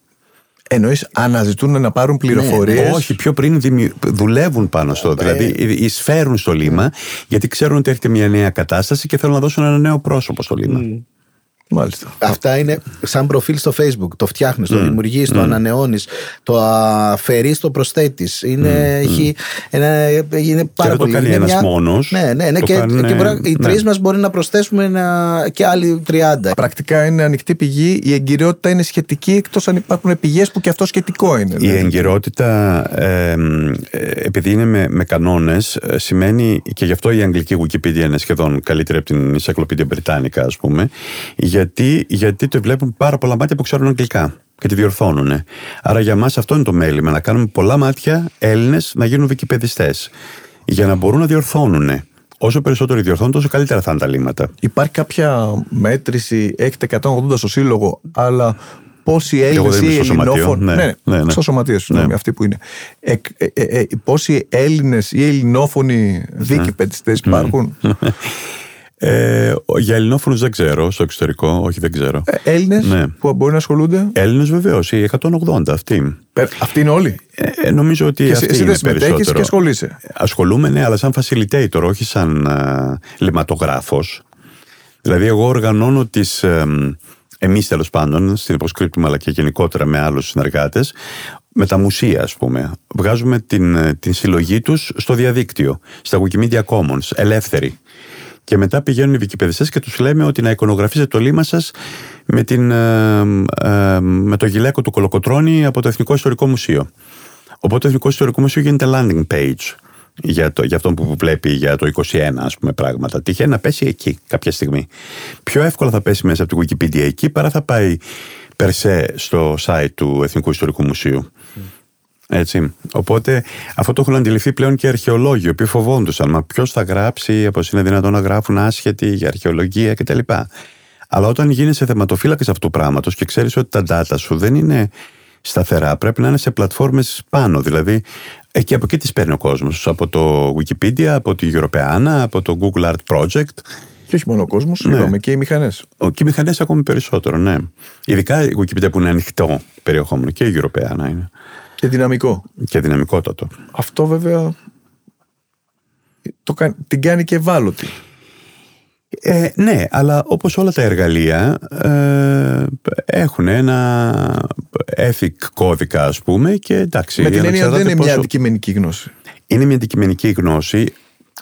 Εννοείς αναζητούν να πάρουν πληροφορίες; Ναι, όχι, πιο πριν δουλεύουν πάνω στο. Δηλαδή εισφέρουν στο λίμα, γιατί ξέρουν ότι έρχεται μια νέα κατάσταση και θέλουν να δώσουν ένα νέο πρόσωπο στο λίμα. Μάλιστα. Αυτά είναι σαν προφίλ στο Facebook. Το φτιάχνεις, το mm. δημιουργείς, το mm. ανανεώνεις, το αφαιρείς, το προσθέτεις. Είναι, mm. έχει ένα, είναι πάρα και πολύ. Δεν το κάνει ένας μόνος. Ναι, ναι, ναι. Και, κάνει, και ναι. οι τρεις ναι. μας μπορεί να προσθέσουμε ένα, και άλλοι 30. Πρακτικά είναι ανοιχτή πηγή. Η εγκυρότητα είναι σχετική εκτός αν υπάρχουν πηγές που και αυτό σχετικό είναι. Η δηλαδή. εγκυρότητα, ε, επειδή είναι με, με κανόνες, ε, σημαίνει και γι' αυτό η αγγλική Wikipedia είναι σχεδόν καλύτερη από την Encyclopedia Britannica, ας πούμε γιατί, γιατί το βλέπουν πάρα πολλά μάτια που ξέρουν αγγλικά και τη διορθώνουν. Άρα για μας αυτό είναι το μέλημα, να κάνουμε πολλά μάτια Έλληνες να γίνουν βικιπαιδιστέ. Για να μπορούν να διορθώνουν. Όσο περισσότερο διορθώνουν, τόσο καλύτερα θα είναι τα λύματα. Υπάρχει κάποια μέτρηση, έχετε 180 στο σύλλογο, αλλά πόσοι Έλληνες ή Ελληνόφωνοι. Ναι, ναι, ναι, ναι, Στο σωματείο, συγγνώμη, ναι. αυτοί που είναι. Ε, ε, ε, πόσοι Έλληνες ή Ελληνόφωνοι δίκηπαιδιστέ ναι. υπάρχουν; Ε, για Ελληνόφωνους δεν ξέρω, στο εξωτερικό, όχι δεν ξέρω. Ε, Έλληνες ναι. που μπορεί να ασχολούνται; Έλληνες βεβαίως, οι 180 αυτοί. Ε, αυτοί είναι όλοι; Ε, νομίζω ότι και αυτοί εσύ δεν συμμετέχεις και ασχολείσαι; Ασχολούμαι, ναι, αλλά σαν facilitator, όχι σαν λιματογράφος. Δηλαδή, εγώ οργανώνω τις. Ε, Εμείς τέλος πάντων, στην υποσκρίπτουμε αλλά και γενικότερα με άλλους συνεργάτες, με τα μουσεία, ας πούμε. Βγάζουμε την, την συλλογή τους στο διαδίκτυο, στα Wikimedia Commons, ελεύθερη και μετά πηγαίνουν οι βικιπαιδιστές και τους λέμε ότι να εικονογραφήσετε το λίμα σας με, την, ε, ε, με το γυλαίκο του Κολοκοτρώνη από το Εθνικό Ιστορικό Μουσείο. Οπότε το Εθνικό Ιστορικό Μουσείο γίνεται landing page για, το, για αυτό που βλέπει για το 21 ας πούμε πράγματα. Τυχαίνει να πέσει εκεί κάποια στιγμή. Πιο εύκολα θα πέσει μέσα από την Wikipedia εκεί παρά θα πάει περσέ στο site του Εθνικού Ιστορικού Μουσείου. Έτσι. Οπότε αυτό το έχουν αντιληφθεί πλέον και οι αρχαιολόγοι, οι οποίοι φοβόντουσαν. Μα ποιος θα γράψει, πώς είναι δυνατόν να γράφουν άσχετοι για αρχαιολογία κτλ. Αλλά όταν γίνεσαι θεματοφύλακας αυτού του πράγματος και ξέρεις ότι τα data σου δεν είναι σταθερά, πρέπει να είναι σε πλατφόρμες πάνω. Δηλαδή, εκεί από εκεί τις παίρνει ο κόσμος. Από το Wikipedia, από τη Europeana, από το Google Art Project. Και όχι μόνο ο κόσμος, ναι. και οι μηχανές. Και οι μηχανές ακόμη περισσότερο, ναι. Ειδικά η Wikipedia που είναι ανοιχτό περιεχόμενο και η Europeana είναι. Και δυναμικό. Και δυναμικότατο. Αυτό βέβαια το, την κάνει και ευάλωτη. Ε, ναι, αλλά όπως όλα τα εργαλεία ε, έχουν ένα ethic κώδικα ας πούμε και εντάξει. Με την έννοια δεν είναι μια αντικειμενική γνώση. Είναι μια αντικειμενική γνώση.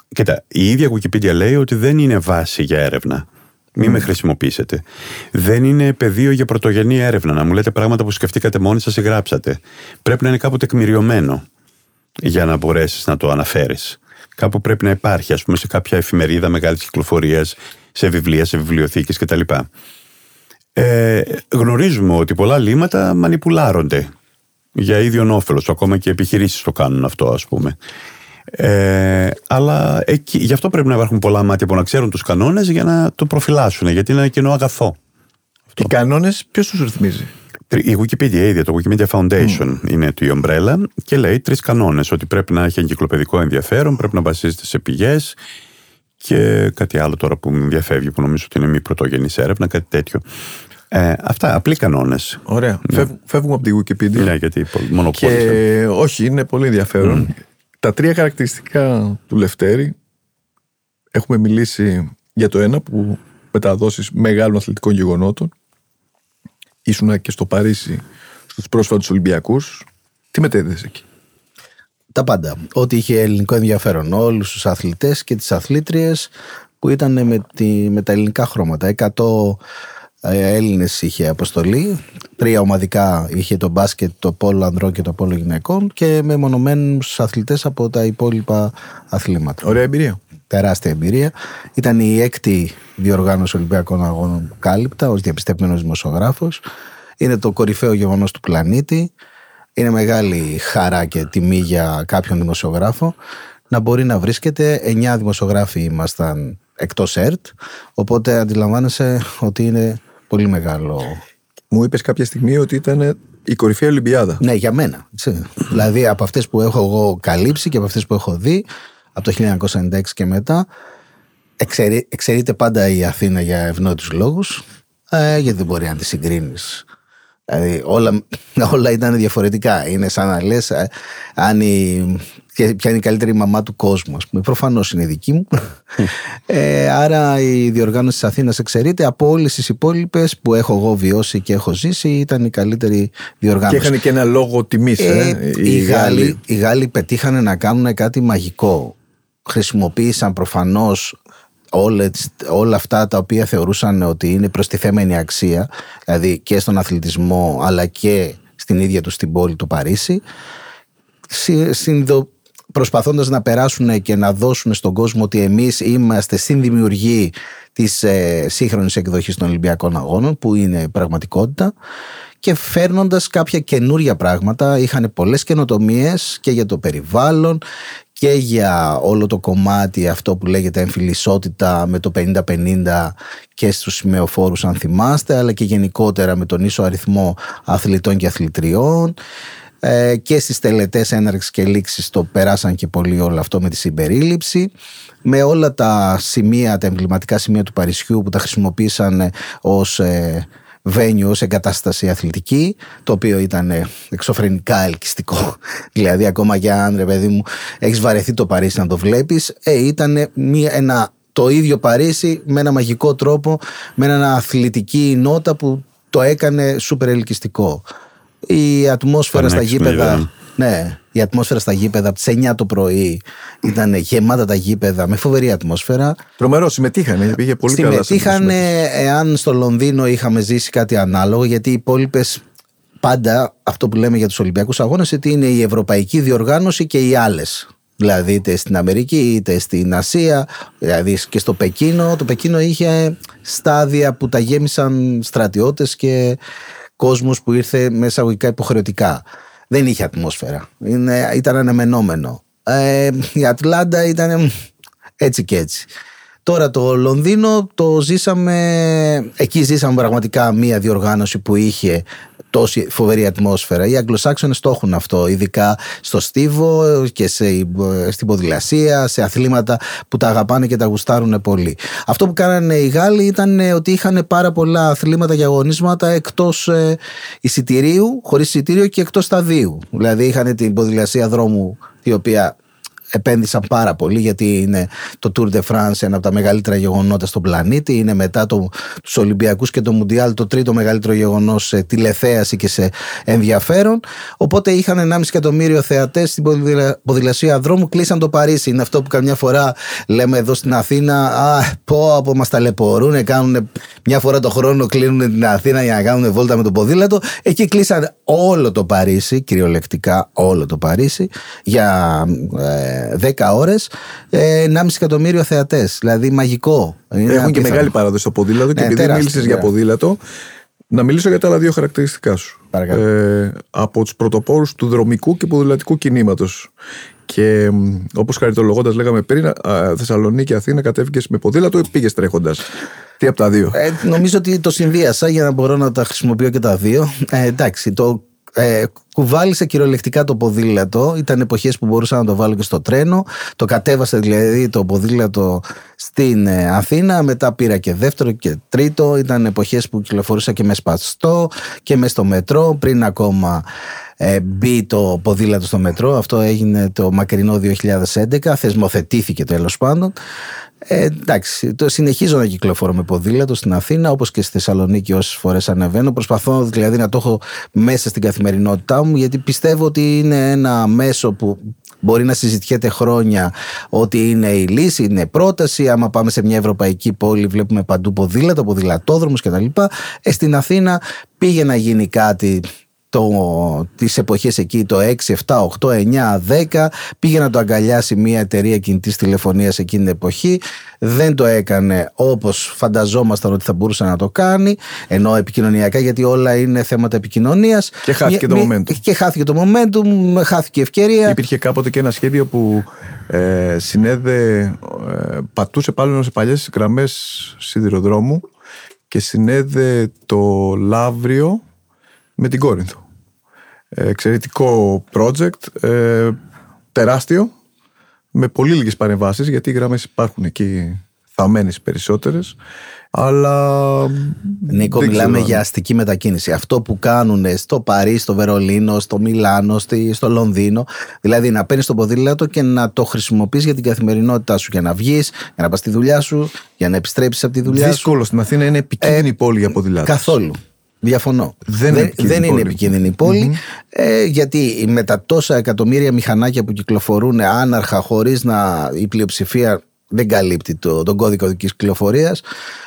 Κοίτα, η ίδια Wikipedia λέει ότι δεν είναι βάση για έρευνα. Μην με χρησιμοποιήσετε. Δεν είναι πεδίο για πρωτογενή έρευνα. Να μου λέτε πράγματα που σκεφτήκατε μόνοι σας ή γράψατε. Πρέπει να είναι κάπου τεκμηριωμένο για να μπορέσεις να το αναφέρεις. Κάπου πρέπει να υπάρχει, ας πούμε, σε κάποια εφημερίδα μεγάλης κυκλοφορίας, σε βιβλία, σε βιβλιοθήκες κτλ. Ε, γνωρίζουμε ότι πολλά λύματα μανιπουλάρονται για ίδιον όφελος. Ακόμα και επιχειρήσεις το κάνουν αυτό, ας πούμε. Ε, αλλά εκεί, γι' αυτό πρέπει να υπάρχουν πολλά μάτια που να ξέρουν τους κανόνες για να το προφυλάσσουν, γιατί είναι ένα κοινό αγαθό. Οι κανόνες, ποιος τους ρυθμίζει; Η Wikipedia ίδια, το Wikimedia Foundation είναι το η ομπρέλα και λέει τρεις κανόνες. Ότι πρέπει να έχει εγκυκλοπαιδικό ενδιαφέρον, πρέπει να βασίζεται σε πηγές και κάτι άλλο τώρα που με διαφεύγει, που νομίζω ότι είναι μη πρωτογενής έρευνα, κάτι τέτοιο. Ε, αυτά, απλοί κανόνες. Ωραία. Ναι. Φεύγουμε από τη Wikipedia. Ναι, γιατί μόνο και... Όχι, είναι πολύ ενδιαφέρον. Mm. Τα τρία χαρακτηριστικά του Λευτέρη έχουμε μιλήσει για το ένα που μεταδόσεις μεγάλων αθλητικών γεγονότων. Ήσουν και στο Παρίσι στους πρόσφατους Ολυμπιακούς. Τι μετέδεσαι εκεί; Τα πάντα. Ό,τι είχε ελληνικό ενδιαφέρον. Όλους τους αθλητές και τις αθλήτριες που ήταν με, τη, με τα ελληνικά χρώματα. 100 ε, Έλληνες είχε αποστολή. Τρία ομαδικά είχε το μπάσκετ, το πόλο ανδρών και το πόλο γυναικών και με μονομένου αθλητές από τα υπόλοιπα αθλήματα. Ωραία εμπειρία. Τεράστια εμπειρία. Ήταν η έκτη διοργάνωση Ολυμπιακών Αγώνων που κάλυπτα ως διαπιστευμένος δημοσιογράφος. Είναι το κορυφαίο γεγονός του πλανήτη. Είναι μεγάλη χαρά και τιμή για κάποιον δημοσιογράφο να μπορεί να βρίσκεται. Εννιά δημοσιογράφοι ήμασταν εκτός ΕΡΤ. Οπότε αντιλαμβάνεσαι ότι είναι Πολύ μεγάλο. Μου είπες κάποια στιγμή ότι ήταν η κορυφαία Ολυμπιάδα. Ναι, για μένα. δηλαδή από αυτές που έχω εγώ καλύψει και από αυτές που έχω δει από το 1996 και μετά. Εξαιρεί, εξαιρείται πάντα η Αθήνα για ευνόητους λόγους. Ε, γιατί δεν μπορεί να τη συγκρίνεις. Δηλαδή όλα, όλα ήταν διαφορετικά. Είναι σαν να λες, ε, αν η και ποια είναι η καλύτερη μαμά του κόσμου, ας πούμε. Προφανώς είναι η δική μου. ε, άρα η διοργάνωση της Αθήνας εξαιρείται από όλες τις υπόλοιπες που έχω εγώ βιώσει και έχω ζήσει. Ήταν η καλύτερη διοργάνωση. Και είχαν και ένα λόγο τιμής. Ε, ε, οι, οι, Γάλλοι, οι Γάλλοι πετύχανε να κάνουν κάτι μαγικό. Χρησιμοποίησαν προφανώς όλα αυτά τα οποία θεωρούσαν ότι είναι προστιθέμενη αξία, δηλαδή και στον αθλητισμό αλλά και στην ίδια τους την πόλη του Παρίσι, συνδο, προσπαθώντας να περάσουν και να δώσουν στον κόσμο ότι εμείς είμαστε στην δημιουργή της ε, σύγχρονης εκδοχής των Ολυμπιακών Αγώνων που είναι πραγματικότητα και φέρνοντας κάποια καινούρια πράγματα είχαν πολλές καινοτομίες και για το περιβάλλον και για όλο το κομμάτι αυτό που λέγεται εμφυλισότητα με το 50-50 και στους σημεοφόρους αν θυμάστε αλλά και γενικότερα με τον ίσο αριθμό αθλητών και αθλητριών. Ε, και στις τελετές έναρξης και λήξης το περάσαν και πολύ όλο αυτό με τη συμπερίληψη. Με όλα τα σημεία, τα εμβληματικά σημεία του Παρισιού που τα χρησιμοποίησαν ως ε, venue, ως εγκατάσταση αθλητική το οποίο ήταν εξωφρενικά ελκυστικό. Δηλαδή ακόμα για αν ρε παιδί μου έχεις βαρεθεί το Παρίσι να το βλέπεις ε, ήταν μια, ένα, το ίδιο Παρίσι με ένα μαγικό τρόπο με ένα αθλητική νότα που το έκανε σούπερ ελκυστικό. Η ατμόσφαιρα στα γήπεδα. Ναι, η ατμόσφαιρα στα γήπεδα από τις 9 το πρωί ήταν γεμάτα τα γήπεδα με φοβερή ατμόσφαιρα. Τρομερός, συμμετείχαν, πήγε πολύ καλά. Συμμετείχαν, εάν στο Λονδίνο είχαμε ζήσει κάτι ανάλογο, γιατί οι υπόλοιπες πάντα αυτό που λέμε για τους Ολυμπιακούς Αγώνες, ότι είναι η ευρωπαϊκή διοργάνωση και οι άλλες. Δηλαδή είτε στην Αμερική είτε στην Ασία, δηλαδή και στο Πεκίνο. Το Πεκίνο είχε στάδια που τα γέμισαν στρατιώτες και κόσμος που ήρθε με εισαγωγικά υποχρεωτικά. Δεν είχε ατμόσφαιρα. Είναι, ήταν αναμενόμενο. Ε, η Ατλάντα ήταν έτσι και έτσι. Τώρα το Λονδίνο το ζήσαμε, εκεί ζήσαμε πραγματικά μία διοργάνωση που είχε τόση φοβερή ατμόσφαιρα. Οι Αγγλοσάξονες το έχουν αυτό, ειδικά στο στίβο και σε, στην ποδηλασία, σε αθλήματα που τα αγαπάνε και τα γουστάρουν πολύ. Αυτό που κάνανε οι Γάλλοι ήταν ότι είχαν πάρα πολλά αθλήματα και αγωνίσματα εκτός ε, εισιτηρίου, χωρίς εισιτήριο και εκτός σταδίου. Δηλαδή είχαν την ποδηλασία δρόμου η οποία επένδυσαν πάρα πολύ γιατί είναι το Tour de France ένα από τα μεγαλύτερα γεγονότα στον πλανήτη. Είναι μετά το, τους Ολυμπιακούς και το Μουντιάλ το τρίτο μεγαλύτερο γεγονός σε τηλεθέαση και σε ενδιαφέρον. Οπότε είχαν 1,5 εκατομμύριο θεατές στην ποδηλασία δρόμου. Κλείσαν το Παρίσι. Είναι αυτό που καμιά φορά λέμε εδώ στην Αθήνα. Α, πω από μας ταλαιπωρούν. Κάνουν μια φορά το χρόνο κλείνουν την Αθήνα για να κάνουν βόλτα με το ποδήλατο. Εκεί κλείσαν όλο το Παρίσι, κυριολεκτικά όλο το Παρίσι, για ε, 10 ώρες, 1,5 εκατομμύριο θεατές. Δηλαδή μαγικό. Έχουν και μεγάλη παράδοση στο ποδήλατο και ναι, επειδή μίλησες για ποδήλατο, Να μιλήσω για τα άλλα δύο χαρακτηριστικά σου. Ε, από τους πρωτοπόρους του δρομικού και ποδηλατικού κινήματος. Και όπως χαριτολογώντας, λέγαμε πριν, Θεσσαλονίκη, Αθήνα, κατέβηκες με ποδήλατο ή πήγες τρέχοντας; Τι από τα δύο; Ε, νομίζω ότι το συνδύασα για να μπορώ να τα χρησιμοποιώ και τα δύο. Ε, εντάξει, το ε, κουβάλισε κυριολεκτικά το ποδήλατο. Ήταν εποχές που μπορούσα να το βάλω και στο τρένο. Το κατέβασε δηλαδή το ποδήλατο στην ε, Αθήνα. Μετά πήρα και δεύτερο και τρίτο. Ήταν εποχές που κυκλοφορούσα και με σπαστό και με στο μετρό. Πριν ακόμα ε, μπει το ποδήλατο στο μετρό. Αυτό έγινε το μακρινό 2011. Θεσμοθετήθηκε τέλος πάντων. Ε, εντάξει, το συνεχίζω να κυκλοφορώ με ποδήλατο στην Αθήνα, όπως και στη Θεσσαλονίκη όσες φορές ανεβαίνω. Προσπαθώ δηλαδή να το έχω μέσα στην καθημερινότητά μου, γιατί πιστεύω ότι είναι ένα μέσο που μπορεί να συζητιέται χρόνια ότι είναι η λύση, είναι πρόταση. Άμα πάμε σε μια ευρωπαϊκή πόλη, βλέπουμε παντού ποδήλατο, ποδηλατόδρομους κτλ. Ε, στην Αθήνα πήγε να γίνει κάτι το, τις εποχές εκεί το 6, 7, 8, 9, 10 πήγε να το αγκαλιάσει μια εταιρεία κινητής τηλεφωνίας εκείνη την εποχή. Δεν το έκανε όπως φανταζόμασταν ότι θα μπορούσε να το κάνει ενώ επικοινωνιακά γιατί όλα είναι θέματα επικοινωνίας. Και χάθηκε το momentum. και χάθηκε το momentum, χάθηκε η ευκαιρία. Υπήρχε κάποτε και ένα σχέδιο που ε, συνέδε ε, πατούσε πάλι σε παλιές γραμμές σιδηροδρόμου και συνέδε το Λαύριο με την Κόρινθο. Ε, εξαιρετικό project, ε, τεράστιο, με πολύ λίγες παρεμβάσεις, γιατί οι γραμμές υπάρχουν εκεί θαμένες περισσότερες, αλλά... Νίκο, μιλάμε για αστική μετακίνηση. Αυτό που κάνουν στο Παρίσι, στο Βερολίνο, στο Μιλάνο, στο Λονδίνο, δηλαδή να παίρνεις το ποδήλατο και να το χρησιμοποιείς για την καθημερινότητά σου, για να βγεις, για να πας στη δουλειά σου, για να επιστρέψεις από τη δουλειά Δύσκολο. σου. Δύσκολο, στην Αθήνα είναι επικίνδυνη ε, πόλη για ποδήλατο. Καθόλου. Διαφωνώ. Δεν, δεν, δεν είναι επικίνδυνη πόλη, ε, γιατί με τα τόσα εκατομμύρια μηχανάκια που κυκλοφορούν άναρχα χωρίς να η πλειοψηφία δεν καλύπτει το, τον κώδικο δικής κυκλοφορίας.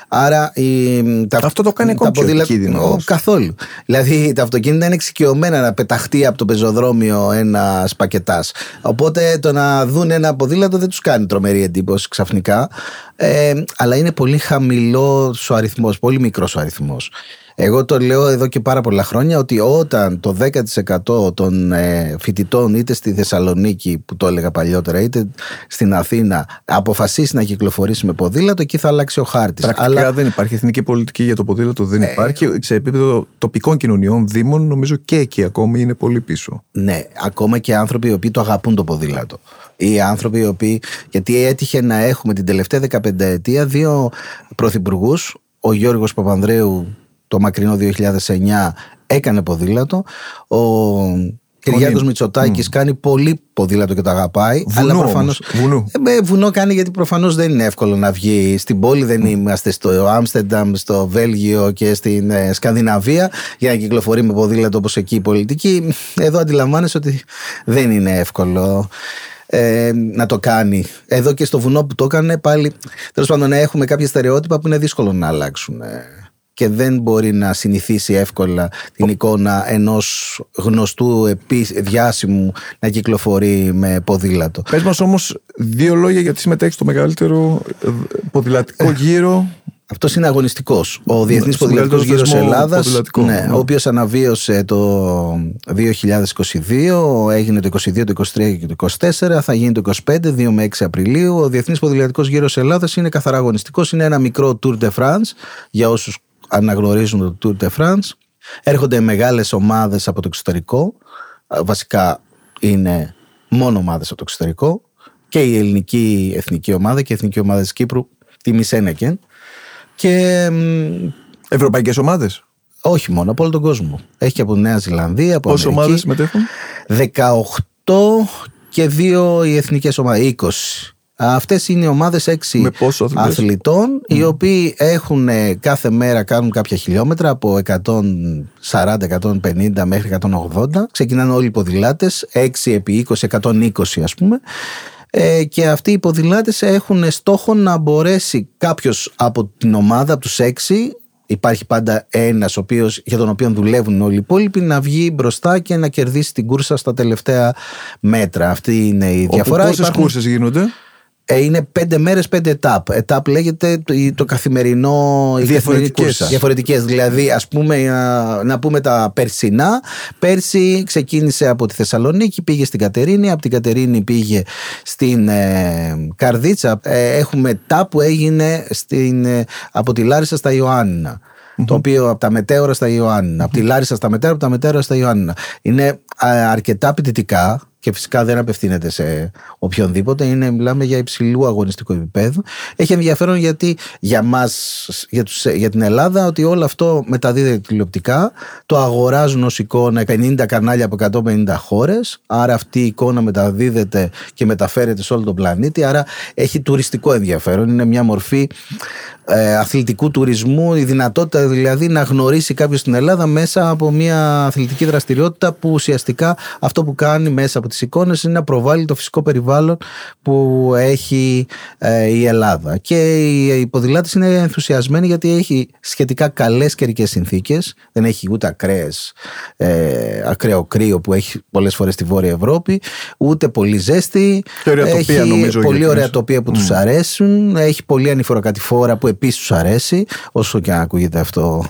Άρα η, τα, Αυτό το κάνει ακόμα πιο επικίνδυνο. Καθόλου. Δηλαδή τα αυτοκίνητα είναι εξοικειωμένα να πεταχτεί από το πεζοδρόμιο ένα πακετά. Οπότε το να δουν ένα ποδήλατο δεν τους κάνει τρομερή εντύπωση ξαφνικά. Ε, αλλά είναι πολύ χαμηλός ο αριθμός, πολύ μικρός ο αριθμός. Εγώ το λέω εδώ και πάρα πολλά χρόνια ότι όταν το 10% των ε, φοιτητών είτε στη Θεσσαλονίκη που το έλεγα παλιότερα είτε στην Αθήνα αποφασίσει να κυκλοφορήσει με ποδήλατο εκεί θα αλλάξει ο χάρτης. Πρακτικά Αλλά... δεν υπάρχει εθνική πολιτική για το ποδήλατο, δεν ε... υπάρχει. Σε επίπεδο τοπικών κοινωνιών, δήμων, νομίζω και εκεί ακόμη είναι πολύ πίσω. Ναι, ακόμα και άνθρωποι οι οποίοι το αγαπούν το ποδήλατο. Οι άνθρωποι οι οποίοι. Γιατί έτυχε να έχουμε την τελευταία 15 ετία δύο πρωθυπουργούς, ο Γιώργος Παπανδρέου το μακρινό 2009 έκανε ποδήλατο. Ο Κυριάκος Μητσοτάκης mm. κάνει πολύ ποδήλατο και το αγαπάει. Βουνό, αλλά προφανώ. Βουνό. Ε, βουνό κάνει γιατί προφανώς δεν είναι εύκολο να βγει στην πόλη. Δεν είμαστε στο Άμστερνταμ, στο Βέλγιο και στην ε, Σκανδιναβία για να κυκλοφορεί με ποδήλατο όπως εκεί η πολιτική. Εδώ αντιλαμβάνεσαι ότι δεν είναι εύκολο. Ε, να το κάνει. Εδώ και στο βουνό που το έκανε πάλι. Τέλος πάντων, έχουμε κάποια στερεότυπα που είναι δύσκολο να αλλάξουν και δεν μπορεί να συνηθίσει εύκολα την εικόνα ενός γνωστού διάσημου να κυκλοφορεί με ποδήλατο. Πες μας όμως δύο λόγια γιατί συμμετέχει στο μεγαλύτερο ε, ποδηλατικό ε, γύρο αυτός είναι αγωνιστικός. Ο Διεθνής Ποδηλατικός Γύρος Ελλάδας, ναι, ναι. ο οποίος αναβίωσε το 2022, έγινε το 22, το 23 και το 24, θα γίνει το 25, 2 με 6 Απριλίου. Ο Διεθνής Ποδηλατικός Γύρος Ελλάδας είναι καθαρά αγωνιστικός, είναι ένα μικρό Tour de France για όσους αναγνωρίζουν το Tour de France. Έρχονται μεγάλες ομάδες από το εξωτερικό. Βασικά είναι μόνο ομάδες από το εξωτερικό. Και η ελληνική εθνική ομάδα και η εθνική ομάδα της Κύπρου, τη Μισένεκεν. Και... Ευρωπαϊκές ομάδες; Όχι μόνο, από όλο τον κόσμο. Έχει και από Νέα Ζηλανδία, από Πόσες ομάδες συμμετέχουν; 18 και δύο οι εθνικές ομάδες, 20. Αυτές είναι οι ομάδες έξι αθλητών, οι οποίοι έχουν ε, κάθε μέρα κάνουν κάποια χιλιόμετρα από 140-150 μέχρι 180. Ξεκινάνε όλοι οι ποδηλάτες, 6 επί 20, 120 ας πούμε. Ε, και αυτοί οι ποδηλάτες έχουν στόχο να μπορέσει κάποιος από την ομάδα, από τους έξι, υπάρχει πάντα ένας οποίος, για τον οποίο δουλεύουν όλοι οι υπόλοιποι, να βγει μπροστά και να κερδίσει την κούρσα στα τελευταία μέτρα. Αυτή είναι η διαφορά. Πόσες Υπάρχουν... κούρσες γίνονται; Ε, είναι πέντε μέρες, πέντε ετάπ. Ετάπ λέγεται το, καθημερινό. Διαφορετικές. Διαφορετικές. Δηλαδή, ας πούμε, να, πούμε τα περσινά. Πέρσι ξεκίνησε από τη Θεσσαλονίκη, πήγε στην Κατερίνη. Από την Κατερίνη πήγε στην ε, Καρδίτσα. Ε, έχουμε τάπ που έγινε στην, ε, από τη Λάρισα στα ιωαννα Το οποίο από τα μετέωρα στα Ιωάννινα. Από τη Λάρισα στα μετέωρα, από τα μετέωρα στα Ιωάννινα. Είναι αρκετά απαιτητικά και φυσικά δεν απευθύνεται σε οποιονδήποτε. Είναι, μιλάμε για υψηλού αγωνιστικού επίπεδου. Έχει ενδιαφέρον γιατί για μας, για, τους, για την Ελλάδα, ότι όλο αυτό μεταδίδεται τηλεοπτικά. Το αγοράζουν ως εικόνα 50 κανάλια από 150 χώρες. Άρα αυτή η εικόνα μεταδίδεται και μεταφέρεται σε όλο τον πλανήτη. Άρα έχει τουριστικό ενδιαφέρον. Είναι μια μορφή ε, αθλητικού τουρισμού, η δυνατότητα δηλαδή να γνωρίσει κάποιος την Ελλάδα μέσα από μια αθλητική δραστηριότητα που ουσιαστικά αυτό που κάνει μέσα από τις εικόνες είναι να προβάλλει το φυσικό περιβάλλον που έχει ε, η Ελλάδα. Και οι ποδηλάτες είναι ενθουσιασμένοι γιατί έχει σχετικά καλές καιρικές συνθήκες, δεν έχει ούτε ακραίες, ε, ακραίο κρύο που έχει πολλές φορές στη Βόρεια Ευρώπη, ούτε πολύ ζέστη, έχει πολύ ωραία τοπία που mm. τους αρέσουν, έχει πολύ ανηφοροκατηφόρα που επίσης τους αρέσει, όσο και αν ακούγεται αυτό.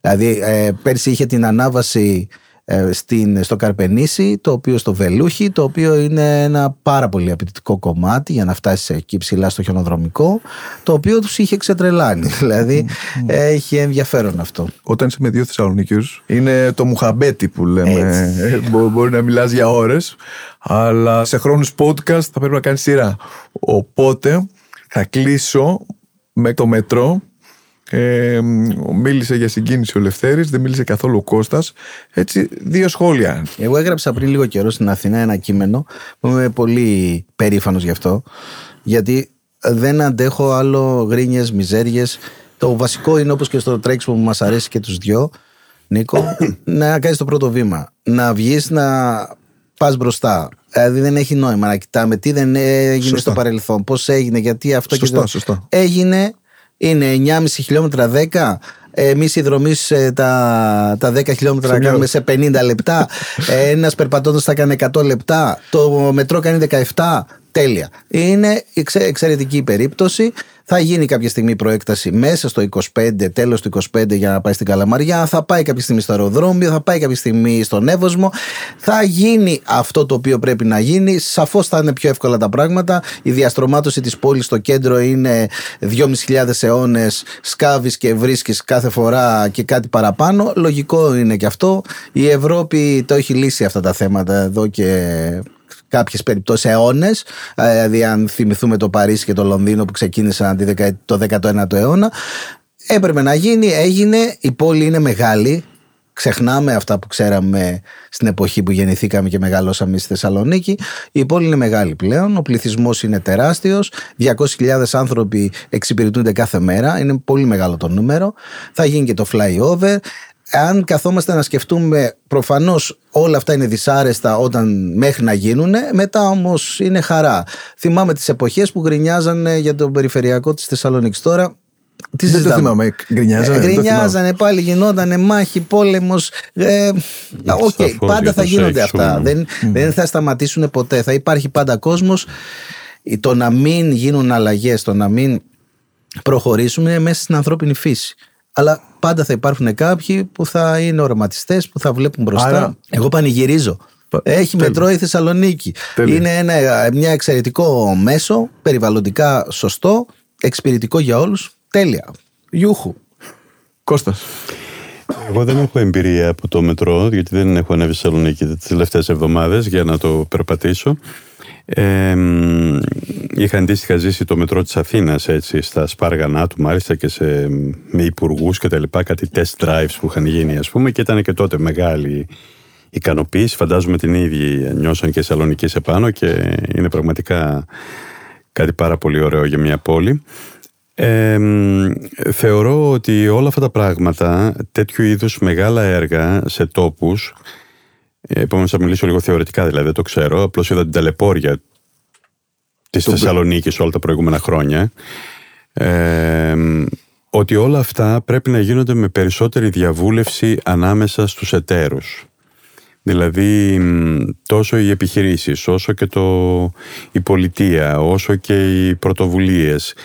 Δηλαδή, ε, πέρσι είχε την ανάβαση ε, στην, στο Καρπενήσι, το οποίο στο Βελούχι, το οποίο είναι ένα πάρα πολύ απαιτητικό κομμάτι για να φτάσεις εκεί ψηλά στο χιονοδρομικό, το οποίο τους είχε ξετρελάνει. Δηλαδή, έχει ενδιαφέρον αυτό. Όταν είσαι με δύο Θεσσαλονίκιους, είναι το μουχαμπέτι που λέμε. Ε, μπορεί να μιλάς για ώρες, αλλά σε χρόνους podcast θα πρέπει να κάνεις σειρά. Οπότε θα κλείσω με το μετρό ε, μίλησε για συγκίνηση ο Λευτέρης, δεν μίλησε καθόλου ο Κώστας. Έτσι, δύο σχόλια. Εγώ έγραψα πριν λίγο καιρό στην Αθηνά ένα κείμενο που είμαι πολύ περήφανος γι' αυτό. Γιατί δεν αντέχω άλλο γρίνιες, μιζέριες. Το βασικό είναι όπως και στο τρέξιμο που μας αρέσει και τους δυο, Νίκο, να κάνεις το πρώτο βήμα. Να βγεις να πας μπροστά. Δηλαδή δεν έχει νόημα να κοιτάμε τι δεν έγινε στο παρελθόν, πώς έγινε, γιατί αυτό σωστά, και Σωστά. Έγινε, είναι 9,5 χιλιόμετρα 10. Εμεί οι δρομή ε, τα, τα 10 χιλιόμετρα να κάνουμε σε 50 λεπτά. Ε, Ένας περπατώντας θα κάνει 100 λεπτά. Το μετρό κάνει 17. Τέλεια. Είναι εξαιρετική περίπτωση. Θα γίνει κάποια στιγμή προέκταση μέσα στο 25, τέλος του 25 για να πάει στην Καλαμαριά. Θα πάει κάποια στιγμή στο αεροδρόμιο, θα πάει κάποια στιγμή στον Εύωσμο. Θα γίνει αυτό το οποίο πρέπει να γίνει. Σαφώς θα είναι πιο εύκολα τα πράγματα. Η διαστρωμάτωση της πόλης στο κέντρο είναι 2.500 αιώνες. Σκάβεις και βρίσκεις κάθε φορά και κάτι παραπάνω. Λογικό είναι και αυτό. Η Ευρώπη το έχει λύσει αυτά τα θέματα εδώ και κάποιες περιπτώσεις αιώνες. Ε, δηλαδή αν θυμηθούμε το Παρίσι και το Λονδίνο που ξεκίνησαν το 19ο αιώνα έπρεπε να γίνει, έγινε, η πόλη είναι μεγάλη ξεχνάμε αυτά που ξέραμε στην εποχή που γεννηθήκαμε και μεγαλώσαμε στη Θεσσαλονίκη. Η πόλη είναι μεγάλη πλέον, ο πληθυσμός είναι τεράστιος. 200.000 άνθρωποι εξυπηρετούνται κάθε μέρα, είναι πολύ μεγάλο το νούμερο. Θα γίνει και το flyover αν καθόμαστε να σκεφτούμε, προφανώς όλα αυτά είναι δυσάρεστα όταν μέχρι να γίνουν, μετά όμως είναι χαρά. Θυμάμαι τις εποχές που γκρινιάζανε για τον περιφερειακό της Θεσσαλονίκης. Τώρα τι δεν το θυμάμαι, γκρινιάζανε. γκρινιάζανε πάλι, γινόταν μάχη, πόλεμος. Ε, OK, okay, πάντα θα γίνονται αυτά. Δεν, δεν θα σταματήσουν ποτέ. Θα υπάρχει πάντα κόσμος. Το να μην γίνουν αλλαγές, το να μην προχωρήσουμε μέσα στην ανθρώπινη φύση. Αλλά πάντα θα υπάρχουν κάποιοι που θα είναι οραματιστές, που θα βλέπουν μπροστά. Άρα... Εγώ πανηγυρίζω. Έχει μετρό η Θεσσαλονίκη. Είναι ένα μια εξαιρετικό μέσο, περιβαλλοντικά σωστό, εξυπηρετικό για όλους. Τέλεια. Γιούχου. Κώστας. Εγώ δεν έχω εμπειρία από το μετρό, γιατί δεν έχω ανέβει στη Θεσσαλονίκη τις τελευταίες εβδομάδες για να το περπατήσω. Ε, είχα αντίστοιχα ζήσει το μετρό της Αθήνας έτσι, στα σπάργανά του μάλιστα και σε, με υπουργούς και τα λοιπά κάτι test drives που είχαν γίνει ας πούμε και ήταν και τότε μεγάλη ικανοποίηση. Φαντάζομαι την ίδια νιώσαν και Σαλονίκη επάνω και είναι πραγματικά κάτι πάρα πολύ ωραίο για μια πόλη. Ε, θεωρώ ότι όλα αυτά τα πράγματα τέτοιου είδους μεγάλα έργα σε τόπους ε, Επομένω, θα μιλήσω λίγο θεωρητικά, δηλαδή δεν το ξέρω. Απλώς είδα την ταλαιπώρια της Θεσσαλονίκης όλα τα προηγούμενα χρόνια. Ε, ότι όλα αυτά πρέπει να γίνονται με περισσότερη διαβούλευση ανάμεσα στους εταίρους. Δηλαδή τόσο οι επιχειρήσεις, όσο και το, η πολιτεία, όσο και οι πρωτοβουλίες ε,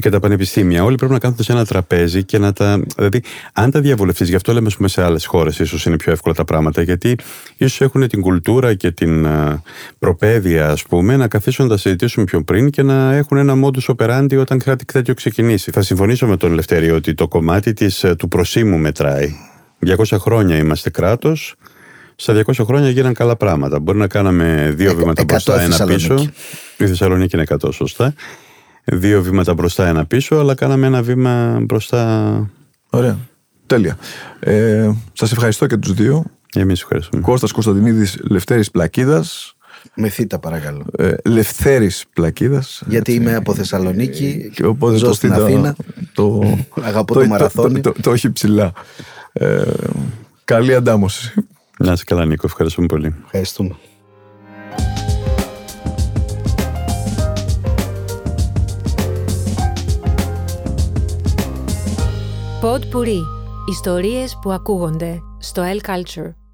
και τα πανεπιστήμια, όλοι πρέπει να κάθονται σε ένα τραπέζι και να τα. Δηλαδή, αν τα διαβολευτεί, γι' αυτό λέμε πούμε, σε άλλες χώρες, ίσως είναι πιο εύκολα τα πράγματα, γιατί ίσως έχουν την κουλτούρα και την προπαίδεια, ας πούμε, να καθίσουν να τα συζητήσουν πιο πριν και να έχουν ένα modus operandi όταν κάτι τέτοιο ξεκινήσει. Θα συμφωνήσω με τον Ελευθερίο ότι το κομμάτι της, ε, του προσήμου μετράει. 200 χρόνια είμαστε κράτος. Στα 200 χρόνια γίνανε καλά πράγματα. Μπορεί να κάναμε δύο βήματα μπροστά, ένα πίσω. Η Θεσσαλονίκη είναι 100, σωστά δύο βήματα μπροστά, ένα πίσω, αλλά κάναμε ένα βήμα μπροστά. Ωραία. Τέλεια. Ε, Σας ευχαριστώ και τους δύο. Εμείς ευχαριστούμε. Κώστας Κωνσταντινίδης Λευτέρης Πλακίδας. Με θήτα παρακαλώ. Ε, Λευτέρης Πλακίδας. Γιατί είμαι από Θεσσαλονίκη και οπότε ζω το στην Αθήνα. Το, Αγαπώ το, το μαραθώνι. Το, το, το, έχει ψηλά. Ε, καλή αντάμωση. Να είσαι καλά Νίκο, ευχαριστούμε πολύ. Ευχαριστούμε. Pod Puri. Ιστορίες που ακούγονται στο El Culture.